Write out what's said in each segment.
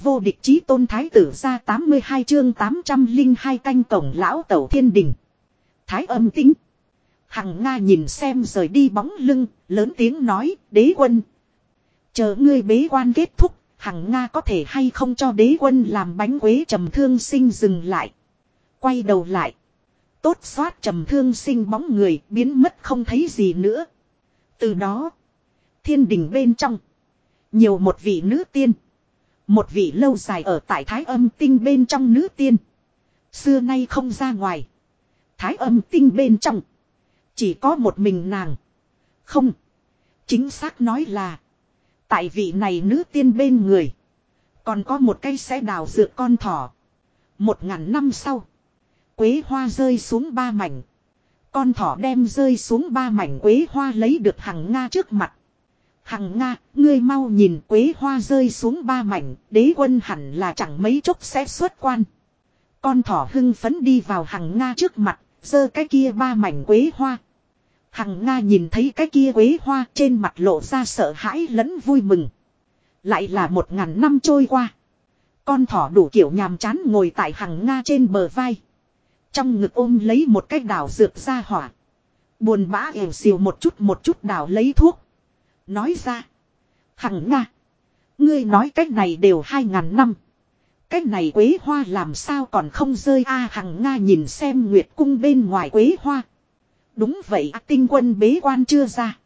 Vô địch chí tôn thái tử ra 82 chương 802 canh cổng lão tẩu thiên đình. Thái âm tính. Hằng Nga nhìn xem rời đi bóng lưng, lớn tiếng nói, đế quân. Chờ ngươi bế quan kết thúc, Hằng Nga có thể hay không cho đế quân làm bánh quế trầm thương sinh dừng lại. Quay đầu lại. Tốt xoát trầm thương sinh bóng người biến mất không thấy gì nữa. Từ đó, thiên đình bên trong, nhiều một vị nữ tiên. Một vị lâu dài ở tại thái âm tinh bên trong nữ tiên. Xưa nay không ra ngoài. Thái âm tinh bên trong. Chỉ có một mình nàng. Không. Chính xác nói là. Tại vị này nữ tiên bên người. Còn có một cây sẽ đào dược con thỏ. Một ngàn năm sau. Quế hoa rơi xuống ba mảnh. Con thỏ đem rơi xuống ba mảnh quế hoa lấy được hằng Nga trước mặt. Hằng Nga, ngươi mau nhìn quế hoa rơi xuống ba mảnh, đế quân hẳn là chẳng mấy chốc sẽ xuất quan. Con thỏ hưng phấn đi vào hằng Nga trước mặt, giơ cái kia ba mảnh quế hoa. Hằng Nga nhìn thấy cái kia quế hoa trên mặt lộ ra sợ hãi lẫn vui mừng. Lại là một ngàn năm trôi qua. Con thỏ đủ kiểu nhàm chán ngồi tại hằng Nga trên bờ vai. Trong ngực ôm lấy một cái đảo dược ra hỏa. Buồn bã ẻo xìu một chút một chút đảo lấy thuốc. Nói ra. Hằng Nga. Ngươi nói cách này đều hai ngàn năm. Cách này quế hoa làm sao còn không rơi a Hằng Nga nhìn xem Nguyệt cung bên ngoài quế hoa. Đúng vậy tinh quân bế quan chưa ra.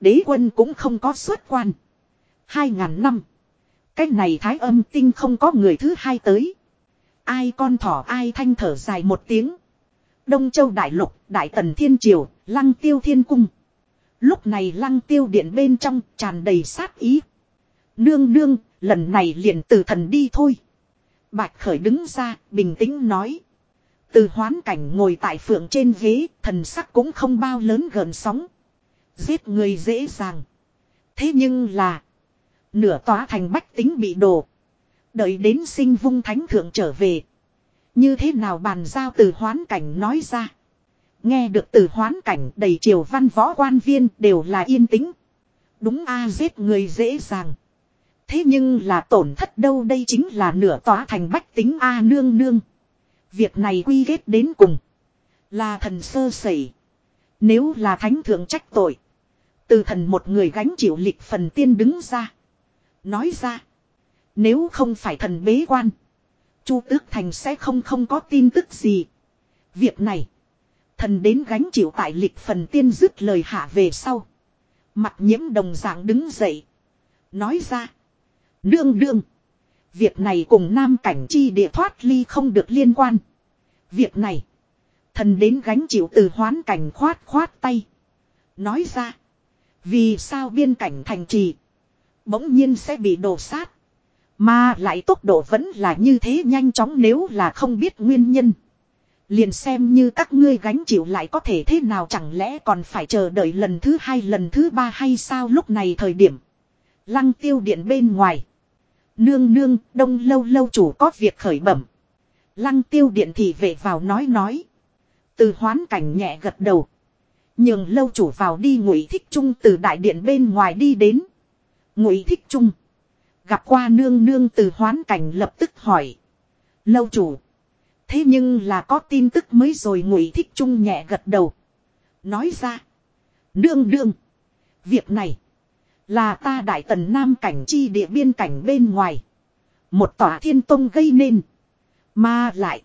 Đế quân cũng không có xuất quan. Hai ngàn năm. Cách này thái âm tinh không có người thứ hai tới. Ai con thỏ ai thanh thở dài một tiếng. Đông Châu Đại Lục, Đại Tần Thiên Triều, Lăng Tiêu Thiên Cung. Lúc này Lăng Tiêu Điện bên trong tràn đầy sát ý. Nương nương, lần này liền từ thần đi thôi. Bạch Khởi đứng ra, bình tĩnh nói. Từ hoán cảnh ngồi tại phượng trên ghế, thần sắc cũng không bao lớn gần sóng. Giết người dễ dàng. Thế nhưng là. Nửa tóa thành bách tính bị đổ. Đợi đến sinh vung thánh thượng trở về. Như thế nào bàn giao từ hoán cảnh nói ra. Nghe được từ hoán cảnh đầy triều văn võ quan viên đều là yên tĩnh. Đúng a, giết người dễ dàng. Thế nhưng là tổn thất đâu đây chính là nửa tòa thành bách tính a nương nương. Việc này quy kết đến cùng. Là thần sơ sẩy. Nếu là thánh thượng trách tội. Từ thần một người gánh chịu lịch phần tiên đứng ra. Nói ra. Nếu không phải thần bế quan. Chu tước thành sẽ không không có tin tức gì. Việc này. Thần đến gánh chịu tại lịch phần tiên dứt lời hạ về sau. Mặt nhiễm đồng dạng đứng dậy. Nói ra. Đương đương. Việc này cùng nam cảnh chi địa thoát ly không được liên quan. Việc này. Thần đến gánh chịu từ hoán cảnh khoát khoát tay. Nói ra. Vì sao biên cảnh thành trì. Bỗng nhiên sẽ bị đổ sát. Mà lại tốc độ vẫn là như thế nhanh chóng nếu là không biết nguyên nhân. Liền xem như các ngươi gánh chịu lại có thể thế nào chẳng lẽ còn phải chờ đợi lần thứ hai lần thứ ba hay sao lúc này thời điểm. Lăng tiêu điện bên ngoài. Nương nương, đông lâu lâu chủ có việc khởi bẩm. Lăng tiêu điện thì về vào nói nói. Từ hoán cảnh nhẹ gật đầu. Nhường lâu chủ vào đi ngụy thích trung từ đại điện bên ngoài đi đến. Ngụy thích trung. Gặp qua nương nương từ hoán cảnh lập tức hỏi. Lâu chủ. Thế nhưng là có tin tức mới rồi ngụy thích trung nhẹ gật đầu. Nói ra. đương đương, Việc này. Là ta đại tần nam cảnh chi địa biên cảnh bên ngoài. Một tòa thiên tông gây nên. Mà lại.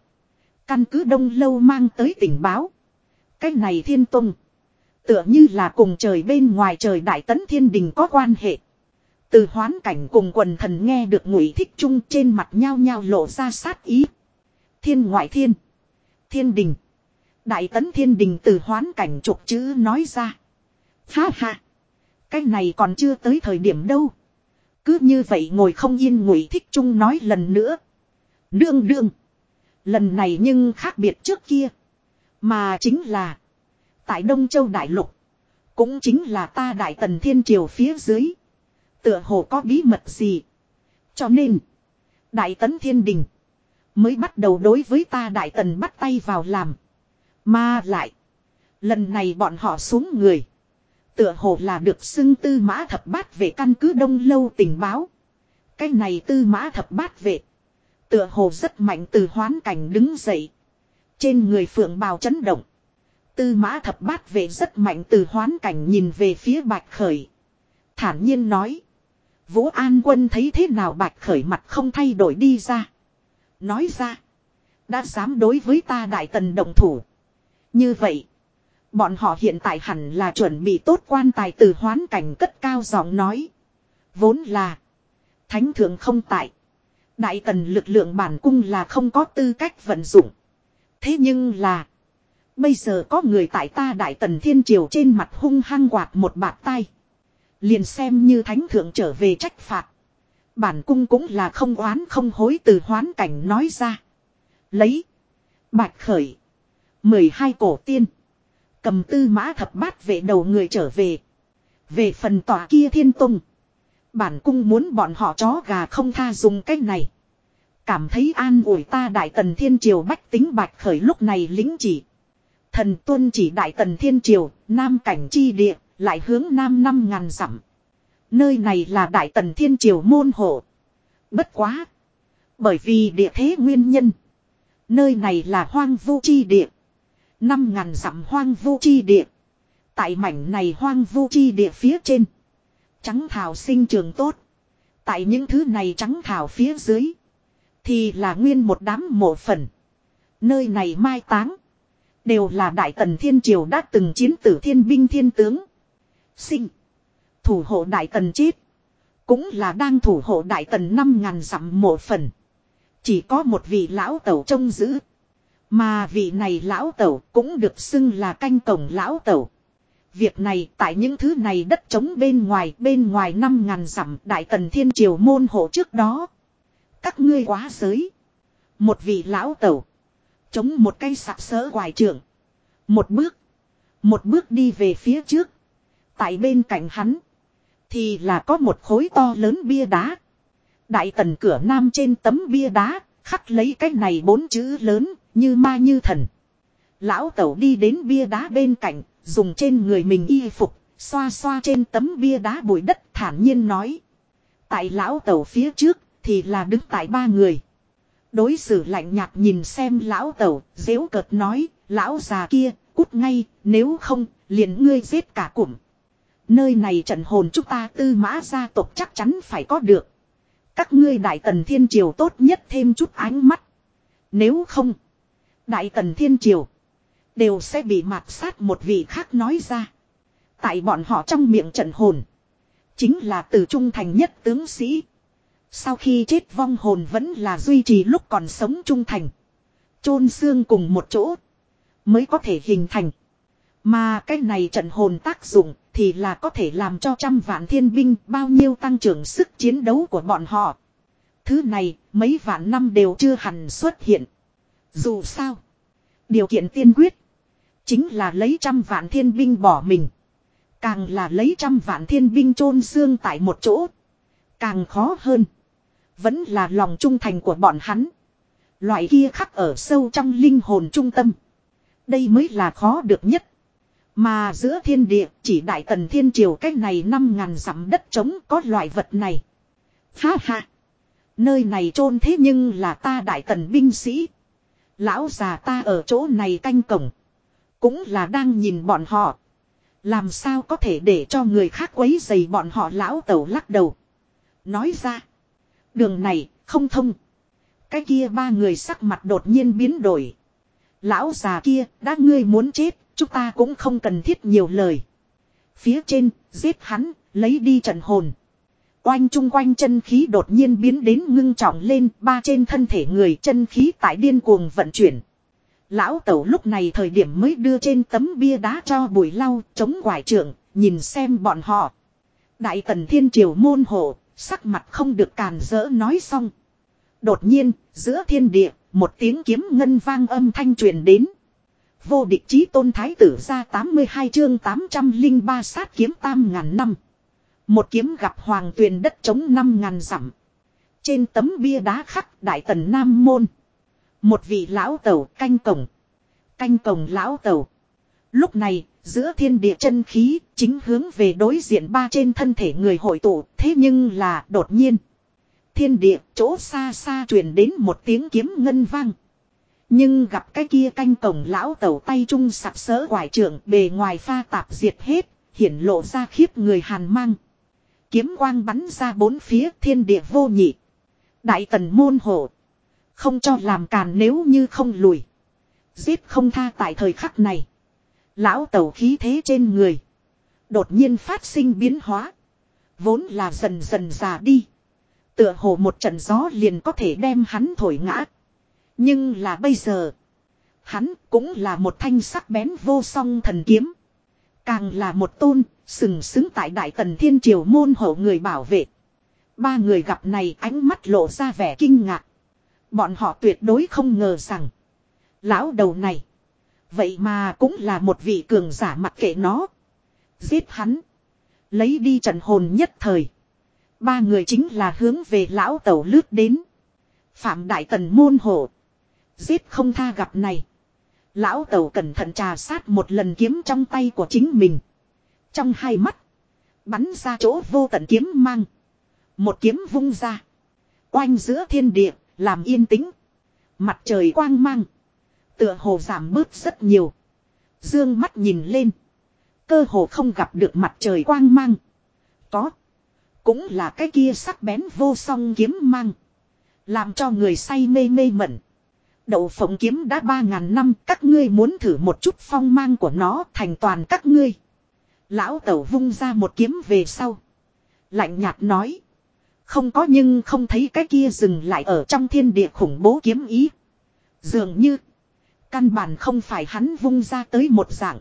Căn cứ đông lâu mang tới tình báo. Cái này thiên tông. Tựa như là cùng trời bên ngoài trời đại tấn thiên đình có quan hệ. Từ hoán cảnh cùng quần thần nghe được ngụy thích Trung trên mặt nhao nhao lộ ra sát ý. Thiên ngoại thiên. Thiên đình. Đại tấn thiên đình từ hoán cảnh trục chữ nói ra. Ha ha. Cái này còn chưa tới thời điểm đâu. Cứ như vậy ngồi không yên ngụy thích trung nói lần nữa. Đương đương. Lần này nhưng khác biệt trước kia. Mà chính là. Tại Đông Châu Đại Lục. Cũng chính là ta Đại Tần Thiên Triều phía dưới. Tựa hồ có bí mật gì. Cho nên. Đại Tấn Thiên Đình. Mới bắt đầu đối với ta Đại Tần bắt tay vào làm. Mà lại. Lần này bọn họ xuống người. Tựa hồ là được xưng tư mã thập bát về căn cứ đông lâu tình báo. Cái này tư mã thập bát vệ. Tựa hồ rất mạnh từ hoán cảnh đứng dậy. Trên người phượng bào chấn động. Tư mã thập bát vệ rất mạnh từ hoán cảnh nhìn về phía bạch khởi. Thản nhiên nói. Vũ An quân thấy thế nào bạch khởi mặt không thay đổi đi ra. Nói ra. Đã dám đối với ta đại tần đồng thủ. Như vậy. Bọn họ hiện tại hẳn là chuẩn bị tốt quan tài từ hoán cảnh cất cao giọng nói. Vốn là. Thánh thượng không tại. Đại tần lực lượng bản cung là không có tư cách vận dụng. Thế nhưng là. Bây giờ có người tại ta đại tần thiên triều trên mặt hung hăng quạt một bạt tay. Liền xem như thánh thượng trở về trách phạt. Bản cung cũng là không oán không hối từ hoán cảnh nói ra. Lấy. Bạch khởi. mười hai cổ tiên. Cầm tư mã thập bát về đầu người trở về. Về phần tòa kia thiên tông. Bản cung muốn bọn họ chó gà không tha dùng cách này. Cảm thấy an ủi ta đại tần thiên triều bách tính bạch khởi lúc này lính chỉ. Thần tuân chỉ đại tần thiên triều, nam cảnh chi địa, lại hướng nam năm ngàn dặm. Nơi này là đại tần thiên triều môn hộ. Bất quá. Bởi vì địa thế nguyên nhân. Nơi này là hoang vu chi địa. Năm ngàn dặm hoang vu chi địa. Tại mảnh này hoang vu chi địa phía trên. Trắng thảo sinh trường tốt. Tại những thứ này trắng thảo phía dưới. Thì là nguyên một đám mộ phần. Nơi này mai táng. Đều là đại tần thiên triều đã từng chiến tử thiên binh thiên tướng. Sinh. Thủ hộ đại tần chết. Cũng là đang thủ hộ đại tần năm ngàn dặm mộ phần. Chỉ có một vị lão tẩu trông giữ. Mà vị này lão tẩu cũng được xưng là canh cổng lão tẩu. Việc này tại những thứ này đất trống bên ngoài, bên ngoài năm ngàn dặm đại tần thiên triều môn hộ trước đó. Các ngươi quá giới. Một vị lão tẩu. Chống một cây sạp sỡ hoài trưởng. Một bước. Một bước đi về phía trước. Tại bên cạnh hắn. Thì là có một khối to lớn bia đá. Đại tần cửa nam trên tấm bia đá. Khắc lấy cái này bốn chữ lớn. Như ma như thần. Lão tẩu đi đến bia đá bên cạnh. Dùng trên người mình y phục. Xoa xoa trên tấm bia đá bụi đất, thản nhiên nói. Tại lão tẩu phía trước. Thì là đứng tại ba người. Đối xử lạnh nhạt nhìn xem lão tẩu. Dễu cợt nói. Lão già kia. Cút ngay. Nếu không. Liền ngươi giết cả cụm. Nơi này trận hồn chúng ta tư mã gia tộc chắc chắn phải có được. Các ngươi đại tần thiên triều tốt nhất thêm chút ánh mắt. Nếu không. Đại tần thiên triều. Đều sẽ bị mạt sát một vị khác nói ra. Tại bọn họ trong miệng trận hồn. Chính là từ trung thành nhất tướng sĩ. Sau khi chết vong hồn vẫn là duy trì lúc còn sống trung thành. chôn xương cùng một chỗ. Mới có thể hình thành. Mà cái này trận hồn tác dụng thì là có thể làm cho trăm vạn thiên binh bao nhiêu tăng trưởng sức chiến đấu của bọn họ. Thứ này, mấy vạn năm đều chưa hẳn xuất hiện. Dù sao. Điều kiện tiên quyết. Chính là lấy trăm vạn thiên binh bỏ mình. Càng là lấy trăm vạn thiên binh chôn xương tại một chỗ. Càng khó hơn. Vẫn là lòng trung thành của bọn hắn. Loại kia khắc ở sâu trong linh hồn trung tâm. Đây mới là khó được nhất. Mà giữa thiên địa, chỉ đại tần thiên triều cách này năm ngàn dặm đất trống có loại vật này. Ha ha. Nơi này chôn thế nhưng là ta đại tần binh sĩ. Lão già ta ở chỗ này canh cổng. Cũng là đang nhìn bọn họ. Làm sao có thể để cho người khác quấy dày bọn họ lão tẩu lắc đầu. Nói ra. Đường này, không thông. Cái kia ba người sắc mặt đột nhiên biến đổi. Lão già kia, đã ngươi muốn chết Chúng ta cũng không cần thiết nhiều lời. Phía trên, giết hắn, lấy đi trận hồn. Oanh chung quanh chân khí đột nhiên biến đến ngưng trọng lên, ba trên thân thể người chân khí tại điên cuồng vận chuyển. Lão tẩu lúc này thời điểm mới đưa trên tấm bia đá cho bùi lau, chống quải trưởng, nhìn xem bọn họ. Đại tần thiên triều môn hộ, sắc mặt không được càn rỡ nói xong. Đột nhiên, giữa thiên địa, một tiếng kiếm ngân vang âm thanh truyền đến. Vô địch chí tôn thái tử ra 82 chương 803 sát kiếm tam ngàn năm. Một kiếm gặp hoàng tuyền đất chống năm ngàn dặm. Trên tấm bia đá khắc đại tần Nam Môn. Một vị lão tẩu canh cổng. Canh cổng lão tẩu. Lúc này, giữa thiên địa chân khí, chính hướng về đối diện ba trên thân thể người hội tụ, thế nhưng là đột nhiên. Thiên địa chỗ xa xa truyền đến một tiếng kiếm ngân vang. Nhưng gặp cái kia canh cổng lão tẩu tay trung sặc sỡ quải trưởng bề ngoài pha tạp diệt hết, hiển lộ ra khiếp người hàn mang. Kiếm quang bắn ra bốn phía thiên địa vô nhị. Đại tần môn hộ. Không cho làm càn nếu như không lùi. Giết không tha tại thời khắc này. Lão tẩu khí thế trên người. Đột nhiên phát sinh biến hóa. Vốn là dần dần già đi. Tựa hồ một trận gió liền có thể đem hắn thổi ngã. Nhưng là bây giờ. Hắn cũng là một thanh sắc bén vô song thần kiếm. Càng là một tôn, sừng sững tại đại tần thiên triều môn hộ người bảo vệ. Ba người gặp này ánh mắt lộ ra vẻ kinh ngạc. Bọn họ tuyệt đối không ngờ rằng. Lão đầu này. Vậy mà cũng là một vị cường giả mặc kệ nó. Giết hắn. Lấy đi trận hồn nhất thời. Ba người chính là hướng về lão tẩu lướt đến. Phạm Đại Tần môn hộ. Giết không tha gặp này. Lão tẩu cẩn thận trà sát một lần kiếm trong tay của chính mình. Trong hai mắt. Bắn ra chỗ vô tận kiếm mang. Một kiếm vung ra. Oanh giữa thiên địa. Làm yên tĩnh. Mặt trời quang mang. Tựa hồ giảm bớt rất nhiều. Dương mắt nhìn lên. Cơ hồ không gặp được mặt trời quang mang. Có. Cũng là cái kia sắc bén vô song kiếm mang. Làm cho người say mê mê mẩn. Đậu phộng kiếm đã ba ngàn năm, các ngươi muốn thử một chút phong mang của nó thành toàn các ngươi. Lão tẩu vung ra một kiếm về sau. Lạnh nhạt nói. Không có nhưng không thấy cái kia dừng lại ở trong thiên địa khủng bố kiếm ý. Dường như. Căn bản không phải hắn vung ra tới một dạng.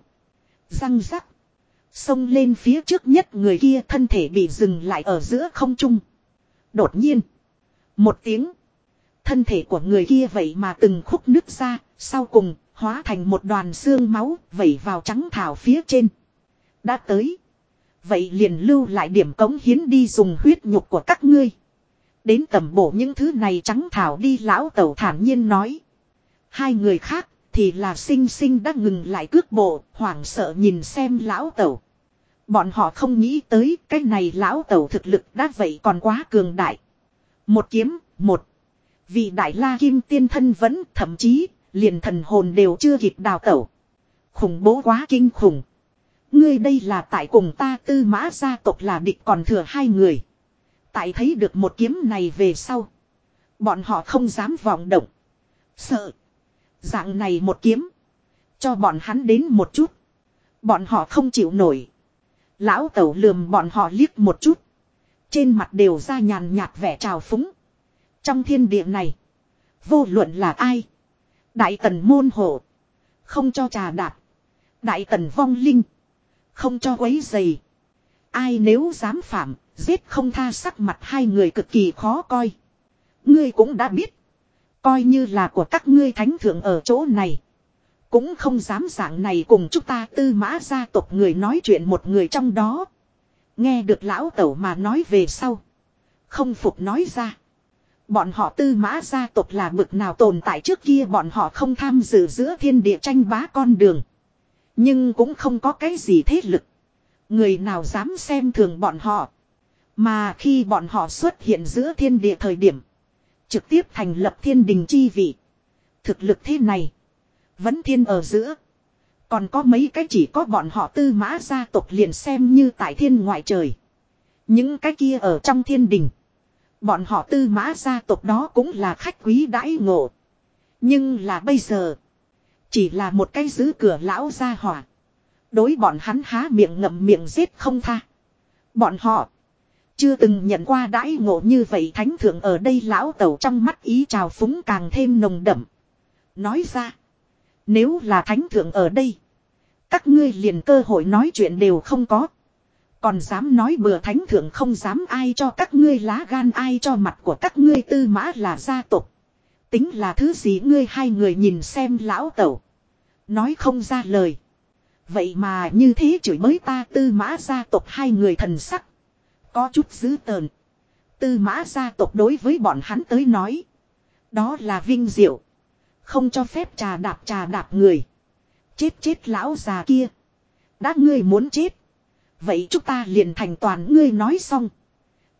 Răng rắc. Xông lên phía trước nhất người kia thân thể bị dừng lại ở giữa không trung. Đột nhiên. Một tiếng. Thân thể của người kia vậy mà từng khúc nứt ra. Sau cùng hóa thành một đoàn xương máu vẩy vào trắng thảo phía trên. Đã tới. Vậy liền lưu lại điểm cống hiến đi dùng huyết nhục của các ngươi. Đến tầm bổ những thứ này trắng thảo đi lão tẩu thản nhiên nói. Hai người khác thì là sinh sinh đã ngừng lại cước bộ, hoảng sợ nhìn xem lão tẩu. Bọn họ không nghĩ tới cái này lão tẩu thực lực đã vậy còn quá cường đại. Một kiếm, một. Vì đại la kim tiên thân vẫn thậm chí, liền thần hồn đều chưa kịp đào tẩu. Khủng bố quá kinh khủng. Ngươi đây là tại cùng ta tư mã gia tộc là địch còn thừa hai người. Tại thấy được một kiếm này về sau. Bọn họ không dám vọng động. Sợ. Dạng này một kiếm. Cho bọn hắn đến một chút. Bọn họ không chịu nổi. Lão tẩu lườm bọn họ liếc một chút. Trên mặt đều ra nhàn nhạt vẻ trào phúng. Trong thiên địa này. Vô luận là ai. Đại tần môn hộ. Không cho trà đạp. Đại tần vong linh. Không cho quấy dày. Ai nếu dám phạm. Giết không tha sắc mặt hai người cực kỳ khó coi. Ngươi cũng đã biết. Coi như là của các ngươi thánh thượng ở chỗ này. Cũng không dám dạng này cùng chúng ta tư mã gia tộc người nói chuyện một người trong đó. Nghe được lão tẩu mà nói về sau. Không phục nói ra. Bọn họ tư mã gia tộc là bực nào tồn tại trước kia bọn họ không tham dự giữa thiên địa tranh bá con đường. Nhưng cũng không có cái gì thế lực. Người nào dám xem thường bọn họ. Mà khi bọn họ xuất hiện giữa thiên địa thời điểm. Trực tiếp thành lập thiên đình chi vị. Thực lực thế này. Vẫn thiên ở giữa. Còn có mấy cái chỉ có bọn họ tư mã gia tộc liền xem như tại thiên ngoại trời. Những cái kia ở trong thiên đình. Bọn họ tư mã gia tộc đó cũng là khách quý đãi ngộ. Nhưng là bây giờ. Chỉ là một cái giữ cửa lão gia hỏa. Đối bọn hắn há miệng ngậm miệng giết không tha. Bọn họ. Chưa từng nhận qua đãi ngộ như vậy thánh thượng ở đây lão tẩu trong mắt ý trào phúng càng thêm nồng đậm. Nói ra. Nếu là thánh thượng ở đây. Các ngươi liền cơ hội nói chuyện đều không có. Còn dám nói bừa thánh thượng không dám ai cho các ngươi lá gan, ai cho mặt của các ngươi tư mã là gia tộc. Tính là thứ gì ngươi hai người nhìn xem lão tẩu. Nói không ra lời. Vậy mà như thế chửi mới ta tư mã gia tộc hai người thần sắc. Có chút dữ tợn. Tư mã gia tộc đối với bọn hắn tới nói. Đó là vinh diệu. Không cho phép trà đạp trà đạp người. Chết chết lão già kia. Đã ngươi muốn chết. Vậy chúng ta liền thành toàn ngươi nói xong.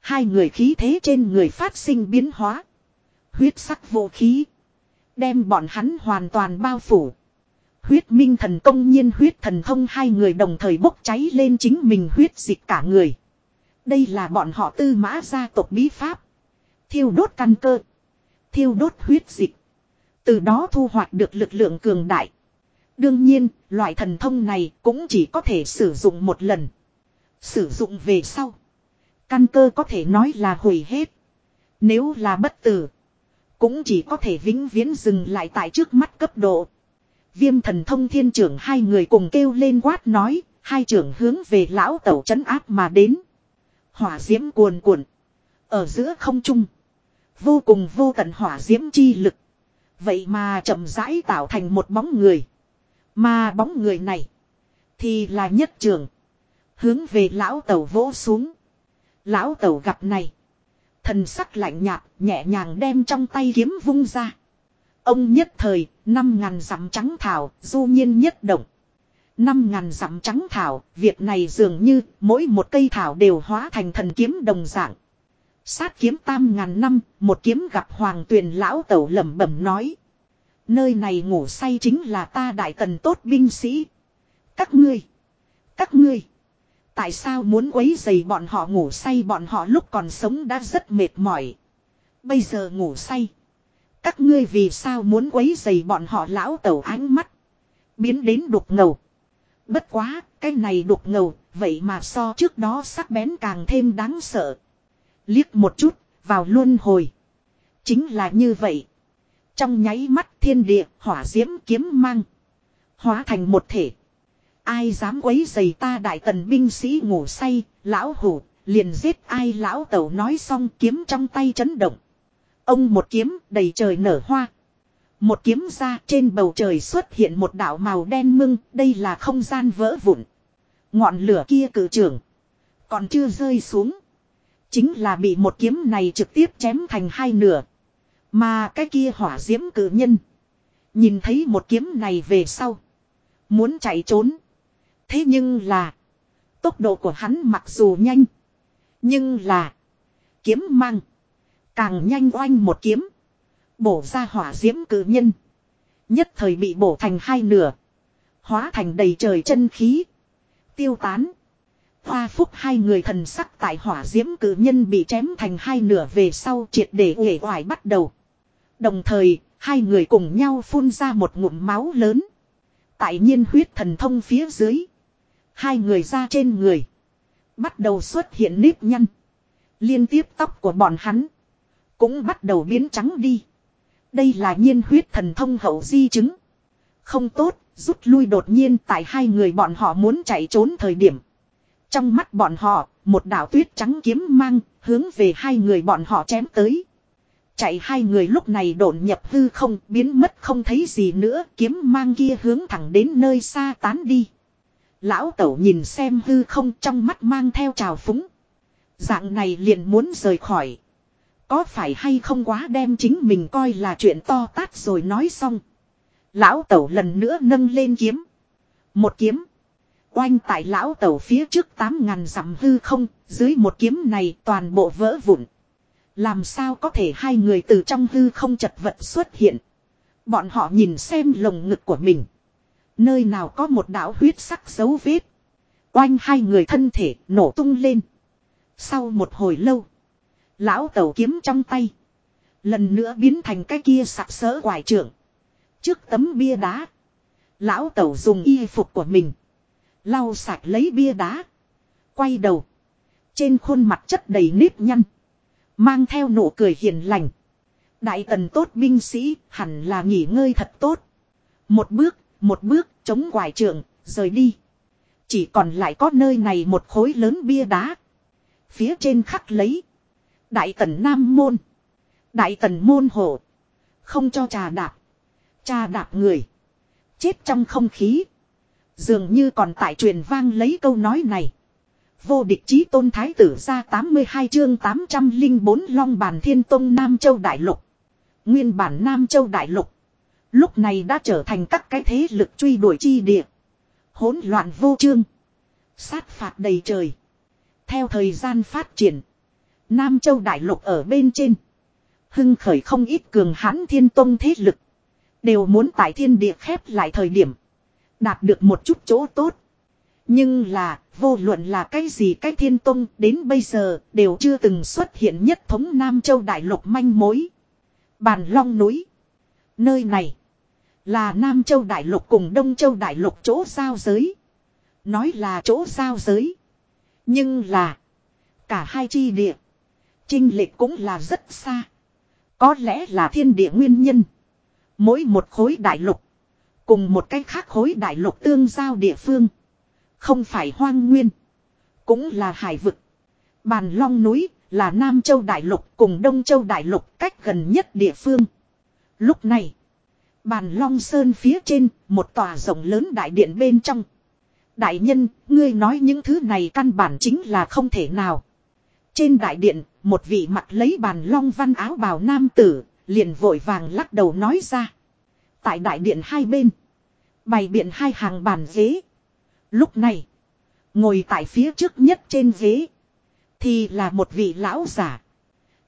Hai người khí thế trên người phát sinh biến hóa. Huyết sắc vũ khí. Đem bọn hắn hoàn toàn bao phủ. Huyết minh thần công nhiên huyết thần thông hai người đồng thời bốc cháy lên chính mình huyết dịch cả người. Đây là bọn họ tư mã gia tộc bí pháp. Thiêu đốt căn cơ. Thiêu đốt huyết dịch. Từ đó thu hoạch được lực lượng cường đại. Đương nhiên, loại thần thông này cũng chỉ có thể sử dụng một lần. Sử dụng về sau. Căn cơ có thể nói là hủy hết. Nếu là bất tử. Cũng chỉ có thể vĩnh viễn dừng lại tại trước mắt cấp độ. Viêm thần thông thiên trưởng hai người cùng kêu lên quát nói. Hai trưởng hướng về lão tẩu trấn áp mà đến. Hỏa diễm cuồn cuộn. Ở giữa không trung. Vô cùng vô tận hỏa diễm chi lực. Vậy mà chậm rãi tạo thành một bóng người. Mà bóng người này. Thì là nhất trưởng Hướng về lão tẩu vỗ xuống. Lão tẩu gặp này. Thần sắc lạnh nhạt nhẹ nhàng đem trong tay kiếm vung ra. Ông nhất thời, năm ngàn dặm trắng thảo, du nhiên nhất động. Năm ngàn dặm trắng thảo, việc này dường như mỗi một cây thảo đều hóa thành thần kiếm đồng dạng. Sát kiếm tam ngàn năm, một kiếm gặp hoàng tuyền lão tẩu lẩm bẩm nói. Nơi này ngủ say chính là ta đại tần tốt binh sĩ. Các ngươi, các ngươi. Tại sao muốn quấy dày bọn họ ngủ say bọn họ lúc còn sống đã rất mệt mỏi. Bây giờ ngủ say. Các ngươi vì sao muốn quấy dày bọn họ lão tẩu ánh mắt. Biến đến đục ngầu. Bất quá, cái này đục ngầu, vậy mà so trước đó sắc bén càng thêm đáng sợ. Liếc một chút, vào luân hồi. Chính là như vậy. Trong nháy mắt thiên địa, hỏa diễm kiếm mang. Hóa thành một thể. Ai dám quấy giày ta đại tần binh sĩ ngủ say, lão hủ, liền giết ai lão tẩu nói xong kiếm trong tay chấn động. Ông một kiếm đầy trời nở hoa. Một kiếm ra trên bầu trời xuất hiện một đảo màu đen mưng, đây là không gian vỡ vụn. Ngọn lửa kia cử trưởng. Còn chưa rơi xuống. Chính là bị một kiếm này trực tiếp chém thành hai nửa. Mà cái kia hỏa diễm cử nhân. Nhìn thấy một kiếm này về sau. Muốn chạy trốn. Thế nhưng là. Tốc độ của hắn mặc dù nhanh. Nhưng là. Kiếm mang. Càng nhanh oanh một kiếm. Bổ ra hỏa diễm cử nhân. Nhất thời bị bổ thành hai nửa. Hóa thành đầy trời chân khí. Tiêu tán. Hoa phúc hai người thần sắc tại hỏa diễm cử nhân bị chém thành hai nửa về sau triệt để uể oải bắt đầu. Đồng thời, hai người cùng nhau phun ra một ngụm máu lớn. Tại nhiên huyết thần thông phía dưới. Hai người ra trên người. Bắt đầu xuất hiện nếp nhăn. Liên tiếp tóc của bọn hắn. Cũng bắt đầu biến trắng đi. Đây là nhiên huyết thần thông hậu di chứng. Không tốt, rút lui đột nhiên tại hai người bọn họ muốn chạy trốn thời điểm. Trong mắt bọn họ, một đạo tuyết trắng kiếm mang, hướng về hai người bọn họ chém tới. Chạy hai người lúc này đột nhập hư không, biến mất không thấy gì nữa, kiếm mang kia hướng thẳng đến nơi xa tán đi. Lão tẩu nhìn xem hư không trong mắt mang theo trào phúng. Dạng này liền muốn rời khỏi. Có phải hay không quá đem chính mình coi là chuyện to tát rồi nói xong. Lão tẩu lần nữa nâng lên kiếm. Một kiếm. Oanh tại lão tẩu phía trước tám ngàn dặm hư không, dưới một kiếm này toàn bộ vỡ vụn. Làm sao có thể hai người từ trong hư không chật vật xuất hiện. Bọn họ nhìn xem lồng ngực của mình. Nơi nào có một đạo huyết sắc dấu vết. Oanh hai người thân thể nổ tung lên. Sau một hồi lâu. Lão tẩu kiếm trong tay. Lần nữa biến thành cái kia sặc sỡ quải trưởng. Trước tấm bia đá. Lão tẩu dùng y phục của mình. Lau sạch lấy bia đá. Quay đầu. Trên khuôn mặt chất đầy nếp nhăn. Mang theo nụ cười hiền lành. Đại tần tốt binh sĩ hẳn là nghỉ ngơi thật tốt. Một bước, một bước, chống quải trường, rời đi. Chỉ còn lại có nơi này một khối lớn bia đá. Phía trên khắc lấy. Đại tần Nam Môn. Đại tần Môn Hộ. Không cho trà đạp. Trà đạp người. Chết trong không khí. Dường như còn tại truyền vang lấy câu nói này. Vô địch chí tôn thái tử ra 82 chương 804 long bàn thiên tông Nam Châu Đại Lục. Nguyên bản Nam Châu Đại Lục. Lúc này đã trở thành các cái thế lực truy đuổi chi địa. hỗn loạn vô chương. Sát phạt đầy trời. Theo thời gian phát triển. Nam Châu Đại Lục ở bên trên. Hưng khởi không ít cường hãn thiên tông thế lực. Đều muốn tại thiên địa khép lại thời điểm. Đạt được một chút chỗ tốt. Nhưng là, vô luận là cái gì cái thiên tông đến bây giờ đều chưa từng xuất hiện nhất thống Nam Châu Đại Lục manh mối. Bàn Long núi. Nơi này là Nam Châu Đại Lục cùng Đông Châu Đại Lục chỗ giao giới. Nói là chỗ giao giới. Nhưng là, cả hai chi địa. Trinh lệch cũng là rất xa. Có lẽ là thiên địa nguyên nhân. Mỗi một khối đại lục. Cùng một cái khác khối đại lục tương giao địa phương. Không phải hoang nguyên. Cũng là hải vực. Bàn long núi là Nam Châu Đại Lục cùng Đông Châu Đại Lục cách gần nhất địa phương. Lúc này. Bàn long sơn phía trên một tòa rộng lớn đại điện bên trong. Đại nhân, ngươi nói những thứ này căn bản chính là không thể nào. Trên đại điện, một vị mặt lấy bàn long văn áo bào nam tử, liền vội vàng lắc đầu nói ra. Tại đại điện hai bên, bày biện hai hàng bàn ghế. Lúc này, ngồi tại phía trước nhất trên ghế, thì là một vị lão giả.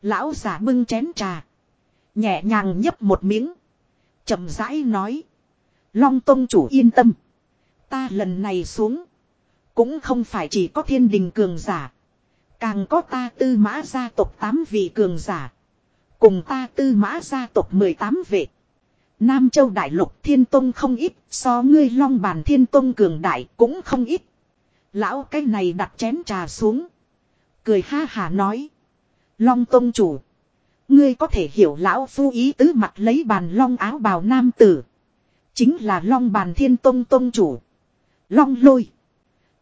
Lão giả bưng chén trà, nhẹ nhàng nhấp một miếng, chậm rãi nói. Long Tông chủ yên tâm. Ta lần này xuống. Cũng không phải chỉ có thiên đình cường giả. Càng có ta tư mã gia tộc 8 vị cường giả. Cùng ta tư mã gia tộc 18 vị. Nam Châu Đại Lục Thiên Tông không ít, so ngươi long bàn Thiên Tông cường đại cũng không ít. Lão cái này đặt chén trà xuống. Cười ha hà nói. Long Tông chủ. Ngươi có thể hiểu lão phu ý tứ mặt lấy bàn long áo bào nam tử. Chính là long bàn Thiên Tông Tông chủ. Long lôi.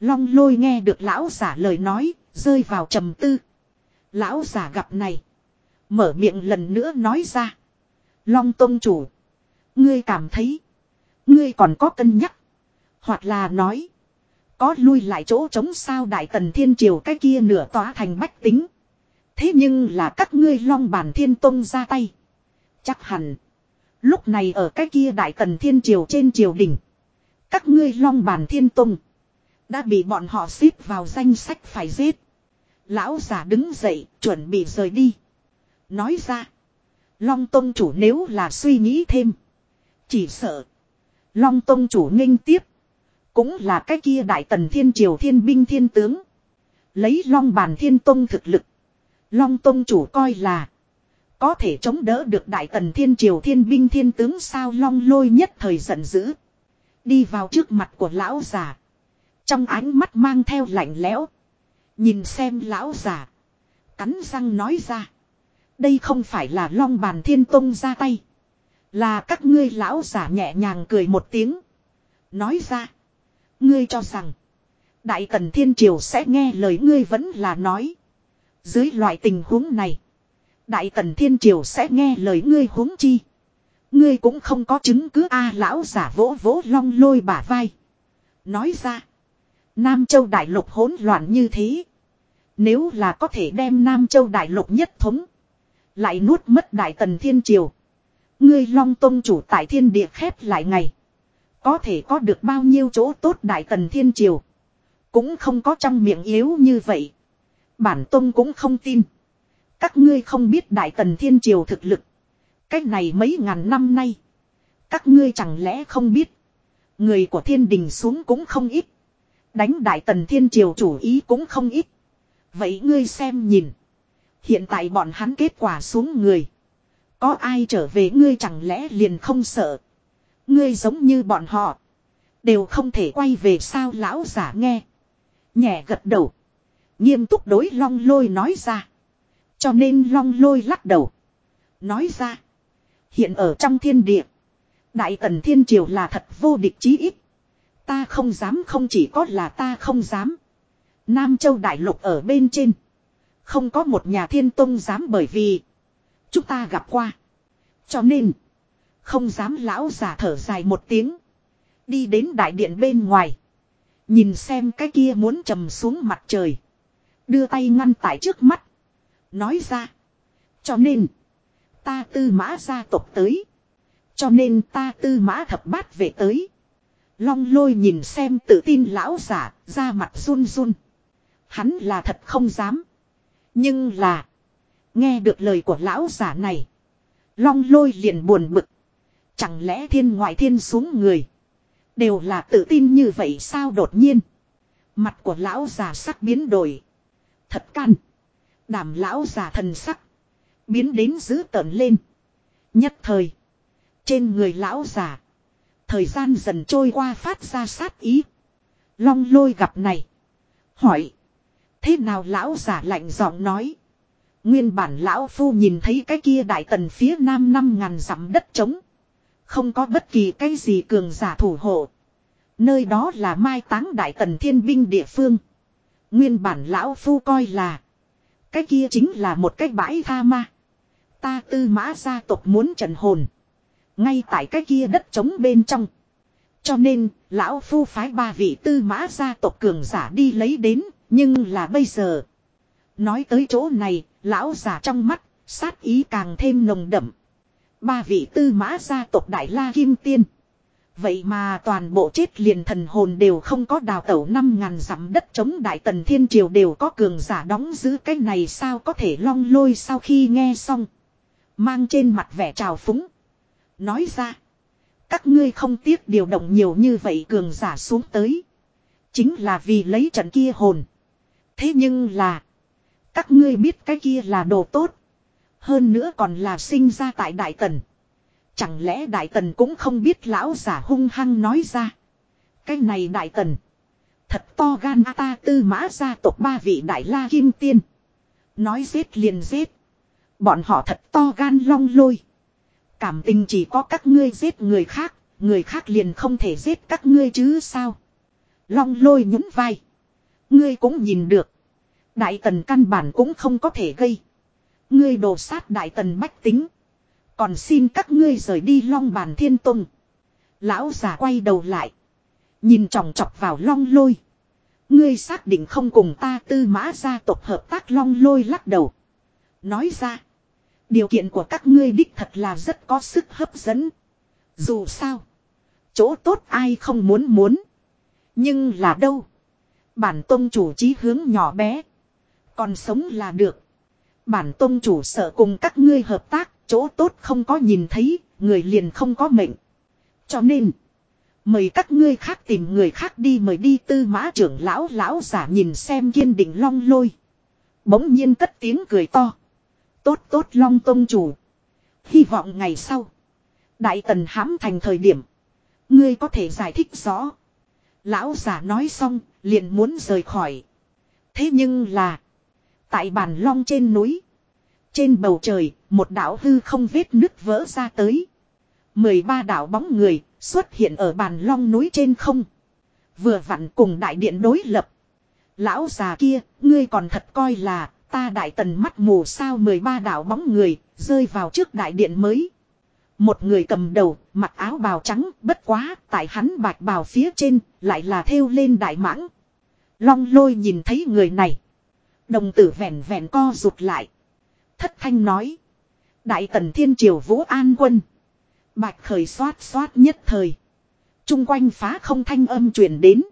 Long lôi nghe được lão giả lời nói, rơi vào trầm tư. Lão giả gặp này. Mở miệng lần nữa nói ra. Long tông chủ. Ngươi cảm thấy. Ngươi còn có cân nhắc. Hoặc là nói. Có lui lại chỗ trống sao đại tần thiên triều cái kia nửa tỏa thành bách tính. Thế nhưng là các ngươi long Bàn thiên tông ra tay. Chắc hẳn. Lúc này ở cái kia đại tần thiên triều trên triều đình. Các ngươi long Bàn thiên tông. Đã bị bọn họ xếp vào danh sách phải giết. Lão già đứng dậy, chuẩn bị rời đi. Nói ra. Long Tông chủ nếu là suy nghĩ thêm. Chỉ sợ. Long Tông chủ nghênh tiếp. Cũng là cái kia đại tần thiên triều thiên binh thiên tướng. Lấy Long bàn thiên tông thực lực. Long Tông chủ coi là. Có thể chống đỡ được đại tần thiên triều thiên binh thiên tướng sao long lôi nhất thời giận dữ. Đi vào trước mặt của lão già. Trong ánh mắt mang theo lạnh lẽo. Nhìn xem lão già. Cắn răng nói ra. Đây không phải là long bàn thiên tông ra tay. Là các ngươi lão giả nhẹ nhàng cười một tiếng. Nói ra. Ngươi cho rằng. Đại tần thiên triều sẽ nghe lời ngươi vẫn là nói. Dưới loại tình huống này. Đại tần thiên triều sẽ nghe lời ngươi huống chi. Ngươi cũng không có chứng cứ a lão giả vỗ vỗ long lôi bả vai. Nói ra. Nam châu đại lục hỗn loạn như thế. Nếu là có thể đem Nam châu đại lục nhất thống. Lại nuốt mất đại tần thiên triều. Ngươi long tông chủ tại thiên địa khép lại ngày. Có thể có được bao nhiêu chỗ tốt đại tần thiên triều. Cũng không có trong miệng yếu như vậy. Bản tông cũng không tin. Các ngươi không biết đại tần thiên triều thực lực. Cách này mấy ngàn năm nay. Các ngươi chẳng lẽ không biết. Người của thiên đình xuống cũng không ít. Đánh đại tần thiên triều chủ ý cũng không ít. Vậy ngươi xem nhìn. Hiện tại bọn hắn kết quả xuống người. Có ai trở về ngươi chẳng lẽ liền không sợ. Ngươi giống như bọn họ. Đều không thể quay về sao lão giả nghe. Nhẹ gật đầu. Nghiêm túc đối long lôi nói ra. Cho nên long lôi lắc đầu. Nói ra. Hiện ở trong thiên địa. Đại tần thiên triều là thật vô địch chí ít. Ta không dám không chỉ có là ta không dám. Nam châu đại lục ở bên trên. Không có một nhà thiên tông dám bởi vì. Chúng ta gặp qua. Cho nên. Không dám lão giả thở dài một tiếng. Đi đến đại điện bên ngoài. Nhìn xem cái kia muốn trầm xuống mặt trời. Đưa tay ngăn tại trước mắt. Nói ra. Cho nên. Ta tư mã gia tộc tới. Cho nên ta tư mã thập bát về tới. Long lôi nhìn xem tự tin lão giả, ra mặt run run. Hắn là thật không dám. Nhưng là. Nghe được lời của lão giả này. Long lôi liền buồn bực. Chẳng lẽ thiên ngoại thiên xuống người. Đều là tự tin như vậy sao đột nhiên. Mặt của lão già sắc biến đổi. Thật can. Đảm lão già thần sắc. Biến đến dữ tợn lên. Nhất thời. Trên người lão già. Thời gian dần trôi qua phát ra sát ý. Long lôi gặp này. Hỏi. Thế nào lão giả lạnh giọng nói. Nguyên bản lão phu nhìn thấy cái kia đại tần phía nam năm ngàn dặm đất trống. Không có bất kỳ cái gì cường giả thủ hộ. Nơi đó là mai táng đại tần thiên binh địa phương. Nguyên bản lão phu coi là. Cái kia chính là một cái bãi tha ma. Ta tư mã gia tộc muốn trần hồn. Ngay tại cái kia đất trống bên trong. Cho nên, lão phu phái ba vị tư mã gia tộc cường giả đi lấy đến, nhưng là bây giờ. Nói tới chỗ này, lão giả trong mắt, sát ý càng thêm nồng đậm. Ba vị tư mã gia tộc Đại La Kim Tiên. Vậy mà toàn bộ chết liền thần hồn đều không có đào tẩu năm ngàn dặm đất chống Đại Tần Thiên Triều đều có cường giả đóng giữ cái này sao có thể long lôi sau khi nghe xong. Mang trên mặt vẻ trào phúng. Nói ra. Các ngươi không tiếc điều động nhiều như vậy cường giả xuống tới. Chính là vì lấy trận kia hồn. Thế nhưng là. Các ngươi biết cái kia là đồ tốt. Hơn nữa còn là sinh ra tại Đại Tần. Chẳng lẽ Đại Tần cũng không biết lão giả hung hăng nói ra. Cái này Đại Tần. Thật to gan A ta tư mã gia tộc ba vị Đại La Kim Tiên. Nói giết liền giết. Bọn họ thật to gan long lôi. Cảm tình chỉ có các ngươi giết người khác. Người khác liền không thể giết các ngươi chứ sao. Long lôi nhún vai. Ngươi cũng nhìn được. Đại tần căn bản cũng không có thể gây. Ngươi đồ sát đại tần bách tính. Còn xin các ngươi rời đi long bàn thiên tông. Lão già quay đầu lại. Nhìn chòng chọc vào long lôi. Ngươi xác định không cùng ta tư mã gia tộc hợp tác long lôi lắc đầu. Nói ra. Điều kiện của các ngươi đích thật là rất có sức hấp dẫn. Dù sao. Chỗ tốt ai không muốn muốn. Nhưng là đâu. Bản tôn chủ chí hướng nhỏ bé. Còn sống là được. Bản tôn chủ sợ cùng các ngươi hợp tác, chỗ tốt không có nhìn thấy, người liền không có mệnh. Cho nên, mời các ngươi khác tìm người khác đi mời đi tư mã trưởng lão lão giả nhìn xem kiên định long lôi. Bỗng nhiên cất tiếng cười to. Tốt tốt long tôn chủ. Hy vọng ngày sau. Đại tần hãm thành thời điểm. Ngươi có thể giải thích rõ. Lão giả nói xong, liền muốn rời khỏi. Thế nhưng là. Tại bàn long trên núi. Trên bầu trời, một đảo hư không vết nứt vỡ ra tới. 13 đảo bóng người xuất hiện ở bàn long núi trên không. Vừa vặn cùng đại điện đối lập. Lão già kia, ngươi còn thật coi là ta đại tần mắt mù sao 13 đảo bóng người rơi vào trước đại điện mới. Một người cầm đầu, mặc áo bào trắng, bất quá, tại hắn bạch bào phía trên, lại là thêu lên đại mãng. Long lôi nhìn thấy người này. Đồng tử vẹn vẹn co rụt lại. Thất thanh nói. Đại tần thiên triều vũ an quân. Bạch khởi xoát xoát nhất thời. Trung quanh phá không thanh âm truyền đến.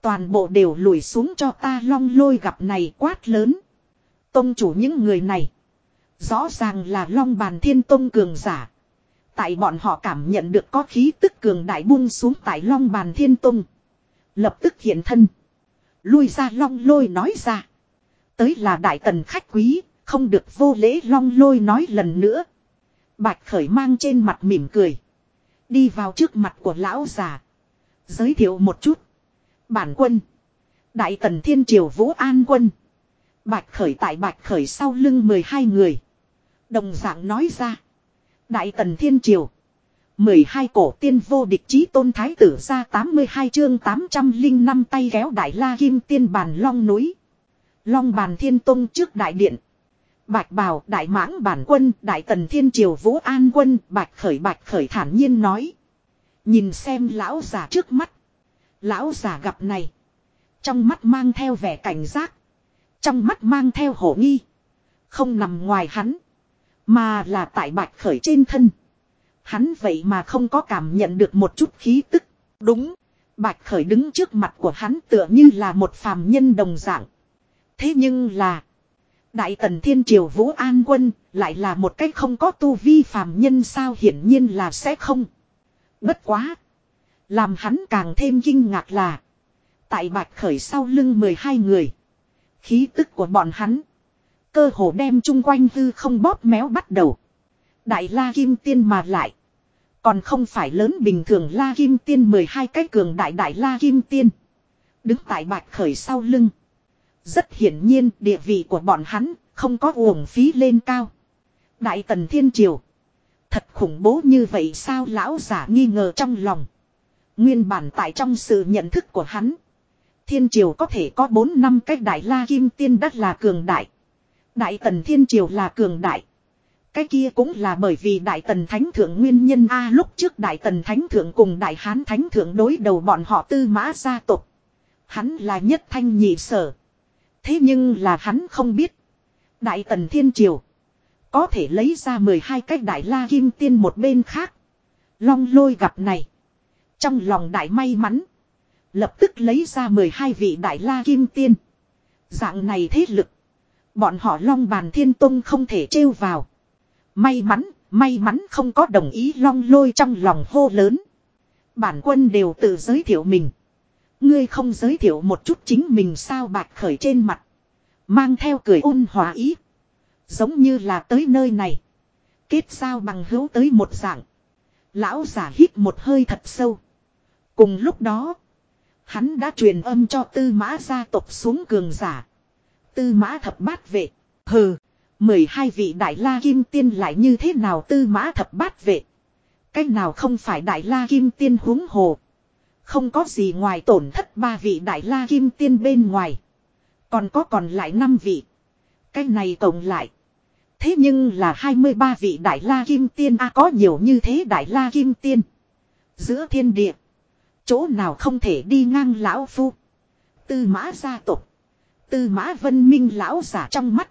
Toàn bộ đều lùi xuống cho ta long lôi gặp này quát lớn. Tông chủ những người này. Rõ ràng là long bàn thiên tông cường giả. Tại bọn họ cảm nhận được có khí tức cường đại buông xuống tại long bàn thiên tông. Lập tức hiện thân. Lui ra long lôi nói ra. Tới là đại tần khách quý, không được vô lễ long lôi nói lần nữa. Bạch khởi mang trên mặt mỉm cười. Đi vào trước mặt của lão già. Giới thiệu một chút. Bản quân. Đại tần thiên triều vũ an quân. Bạch khởi tại bạch khởi sau lưng 12 người. Đồng dạng nói ra. Đại tần thiên triều. 12 cổ tiên vô địch chí tôn thái tử ra 82 chương 805 tay kéo đại la kim tiên bàn long núi. Long bàn thiên tông trước đại điện. Bạch bào đại mãng bản quân, đại tần thiên triều vũ an quân, bạch khởi bạch khởi thản nhiên nói. Nhìn xem lão già trước mắt. Lão già gặp này. Trong mắt mang theo vẻ cảnh giác. Trong mắt mang theo hổ nghi. Không nằm ngoài hắn. Mà là tại bạch khởi trên thân. Hắn vậy mà không có cảm nhận được một chút khí tức. Đúng. Bạch khởi đứng trước mặt của hắn tựa như là một phàm nhân đồng dạng. Thế nhưng là. Đại tần thiên triều Vũ An quân lại là một cách không có tu vi phàm nhân sao hiển nhiên là sẽ không. Bất quá. Làm hắn càng thêm kinh ngạc là. Tại bạch khởi sau lưng 12 người. Khí tức của bọn hắn. Cơ hồ đem chung quanh hư không bóp méo bắt đầu. Đại la kim tiên mà lại. Còn không phải lớn bình thường la kim tiên 12 cái cường đại đại la kim tiên. Đứng tại bạch khởi sau lưng. Rất hiển nhiên, địa vị của bọn hắn không có uổng phí lên cao. Đại tần thiên triều. Thật khủng bố như vậy sao lão giả nghi ngờ trong lòng. Nguyên bản tại trong sự nhận thức của hắn. Thiên triều có thể có 4 năm cách đại la kim tiên đất là cường đại. Đại tần thiên triều là cường đại. Cái kia cũng là bởi vì đại tần thánh thượng nguyên nhân A lúc trước đại tần thánh thượng cùng đại hán thánh thượng đối đầu bọn họ tư mã gia tộc. Hắn là nhất thanh nhị sở. Thế nhưng là hắn không biết. Đại tần thiên triều. Có thể lấy ra 12 cách đại la kim tiên một bên khác. Long lôi gặp này. Trong lòng đại may mắn. Lập tức lấy ra 12 vị đại la kim tiên. Dạng này thế lực. Bọn họ long bàn thiên tông không thể trêu vào. May mắn, may mắn không có đồng ý long lôi trong lòng hô lớn. Bản quân đều tự giới thiệu mình. Ngươi không giới thiệu một chút chính mình sao bạch khởi trên mặt. Mang theo cười ôn hòa ý. Giống như là tới nơi này. Kết sao bằng hữu tới một dạng. Lão giả hít một hơi thật sâu. Cùng lúc đó. Hắn đã truyền âm cho tư mã gia tộc xuống cường giả. Tư mã thập bát vệ. Hừ. mười hai vị đại la kim tiên lại như thế nào tư mã thập bát vệ. Cách nào không phải đại la kim tiên huống hồ. Không có gì ngoài tổn thất ba vị đại la kim tiên bên ngoài. Còn có còn lại năm vị. Cái này tổng lại. Thế nhưng là 23 vị đại la kim tiên a, có nhiều như thế đại la kim tiên. Giữa thiên địa. Chỗ nào không thể đi ngang lão phu. Tư mã gia tộc. Tư mã vân minh lão giả trong mắt.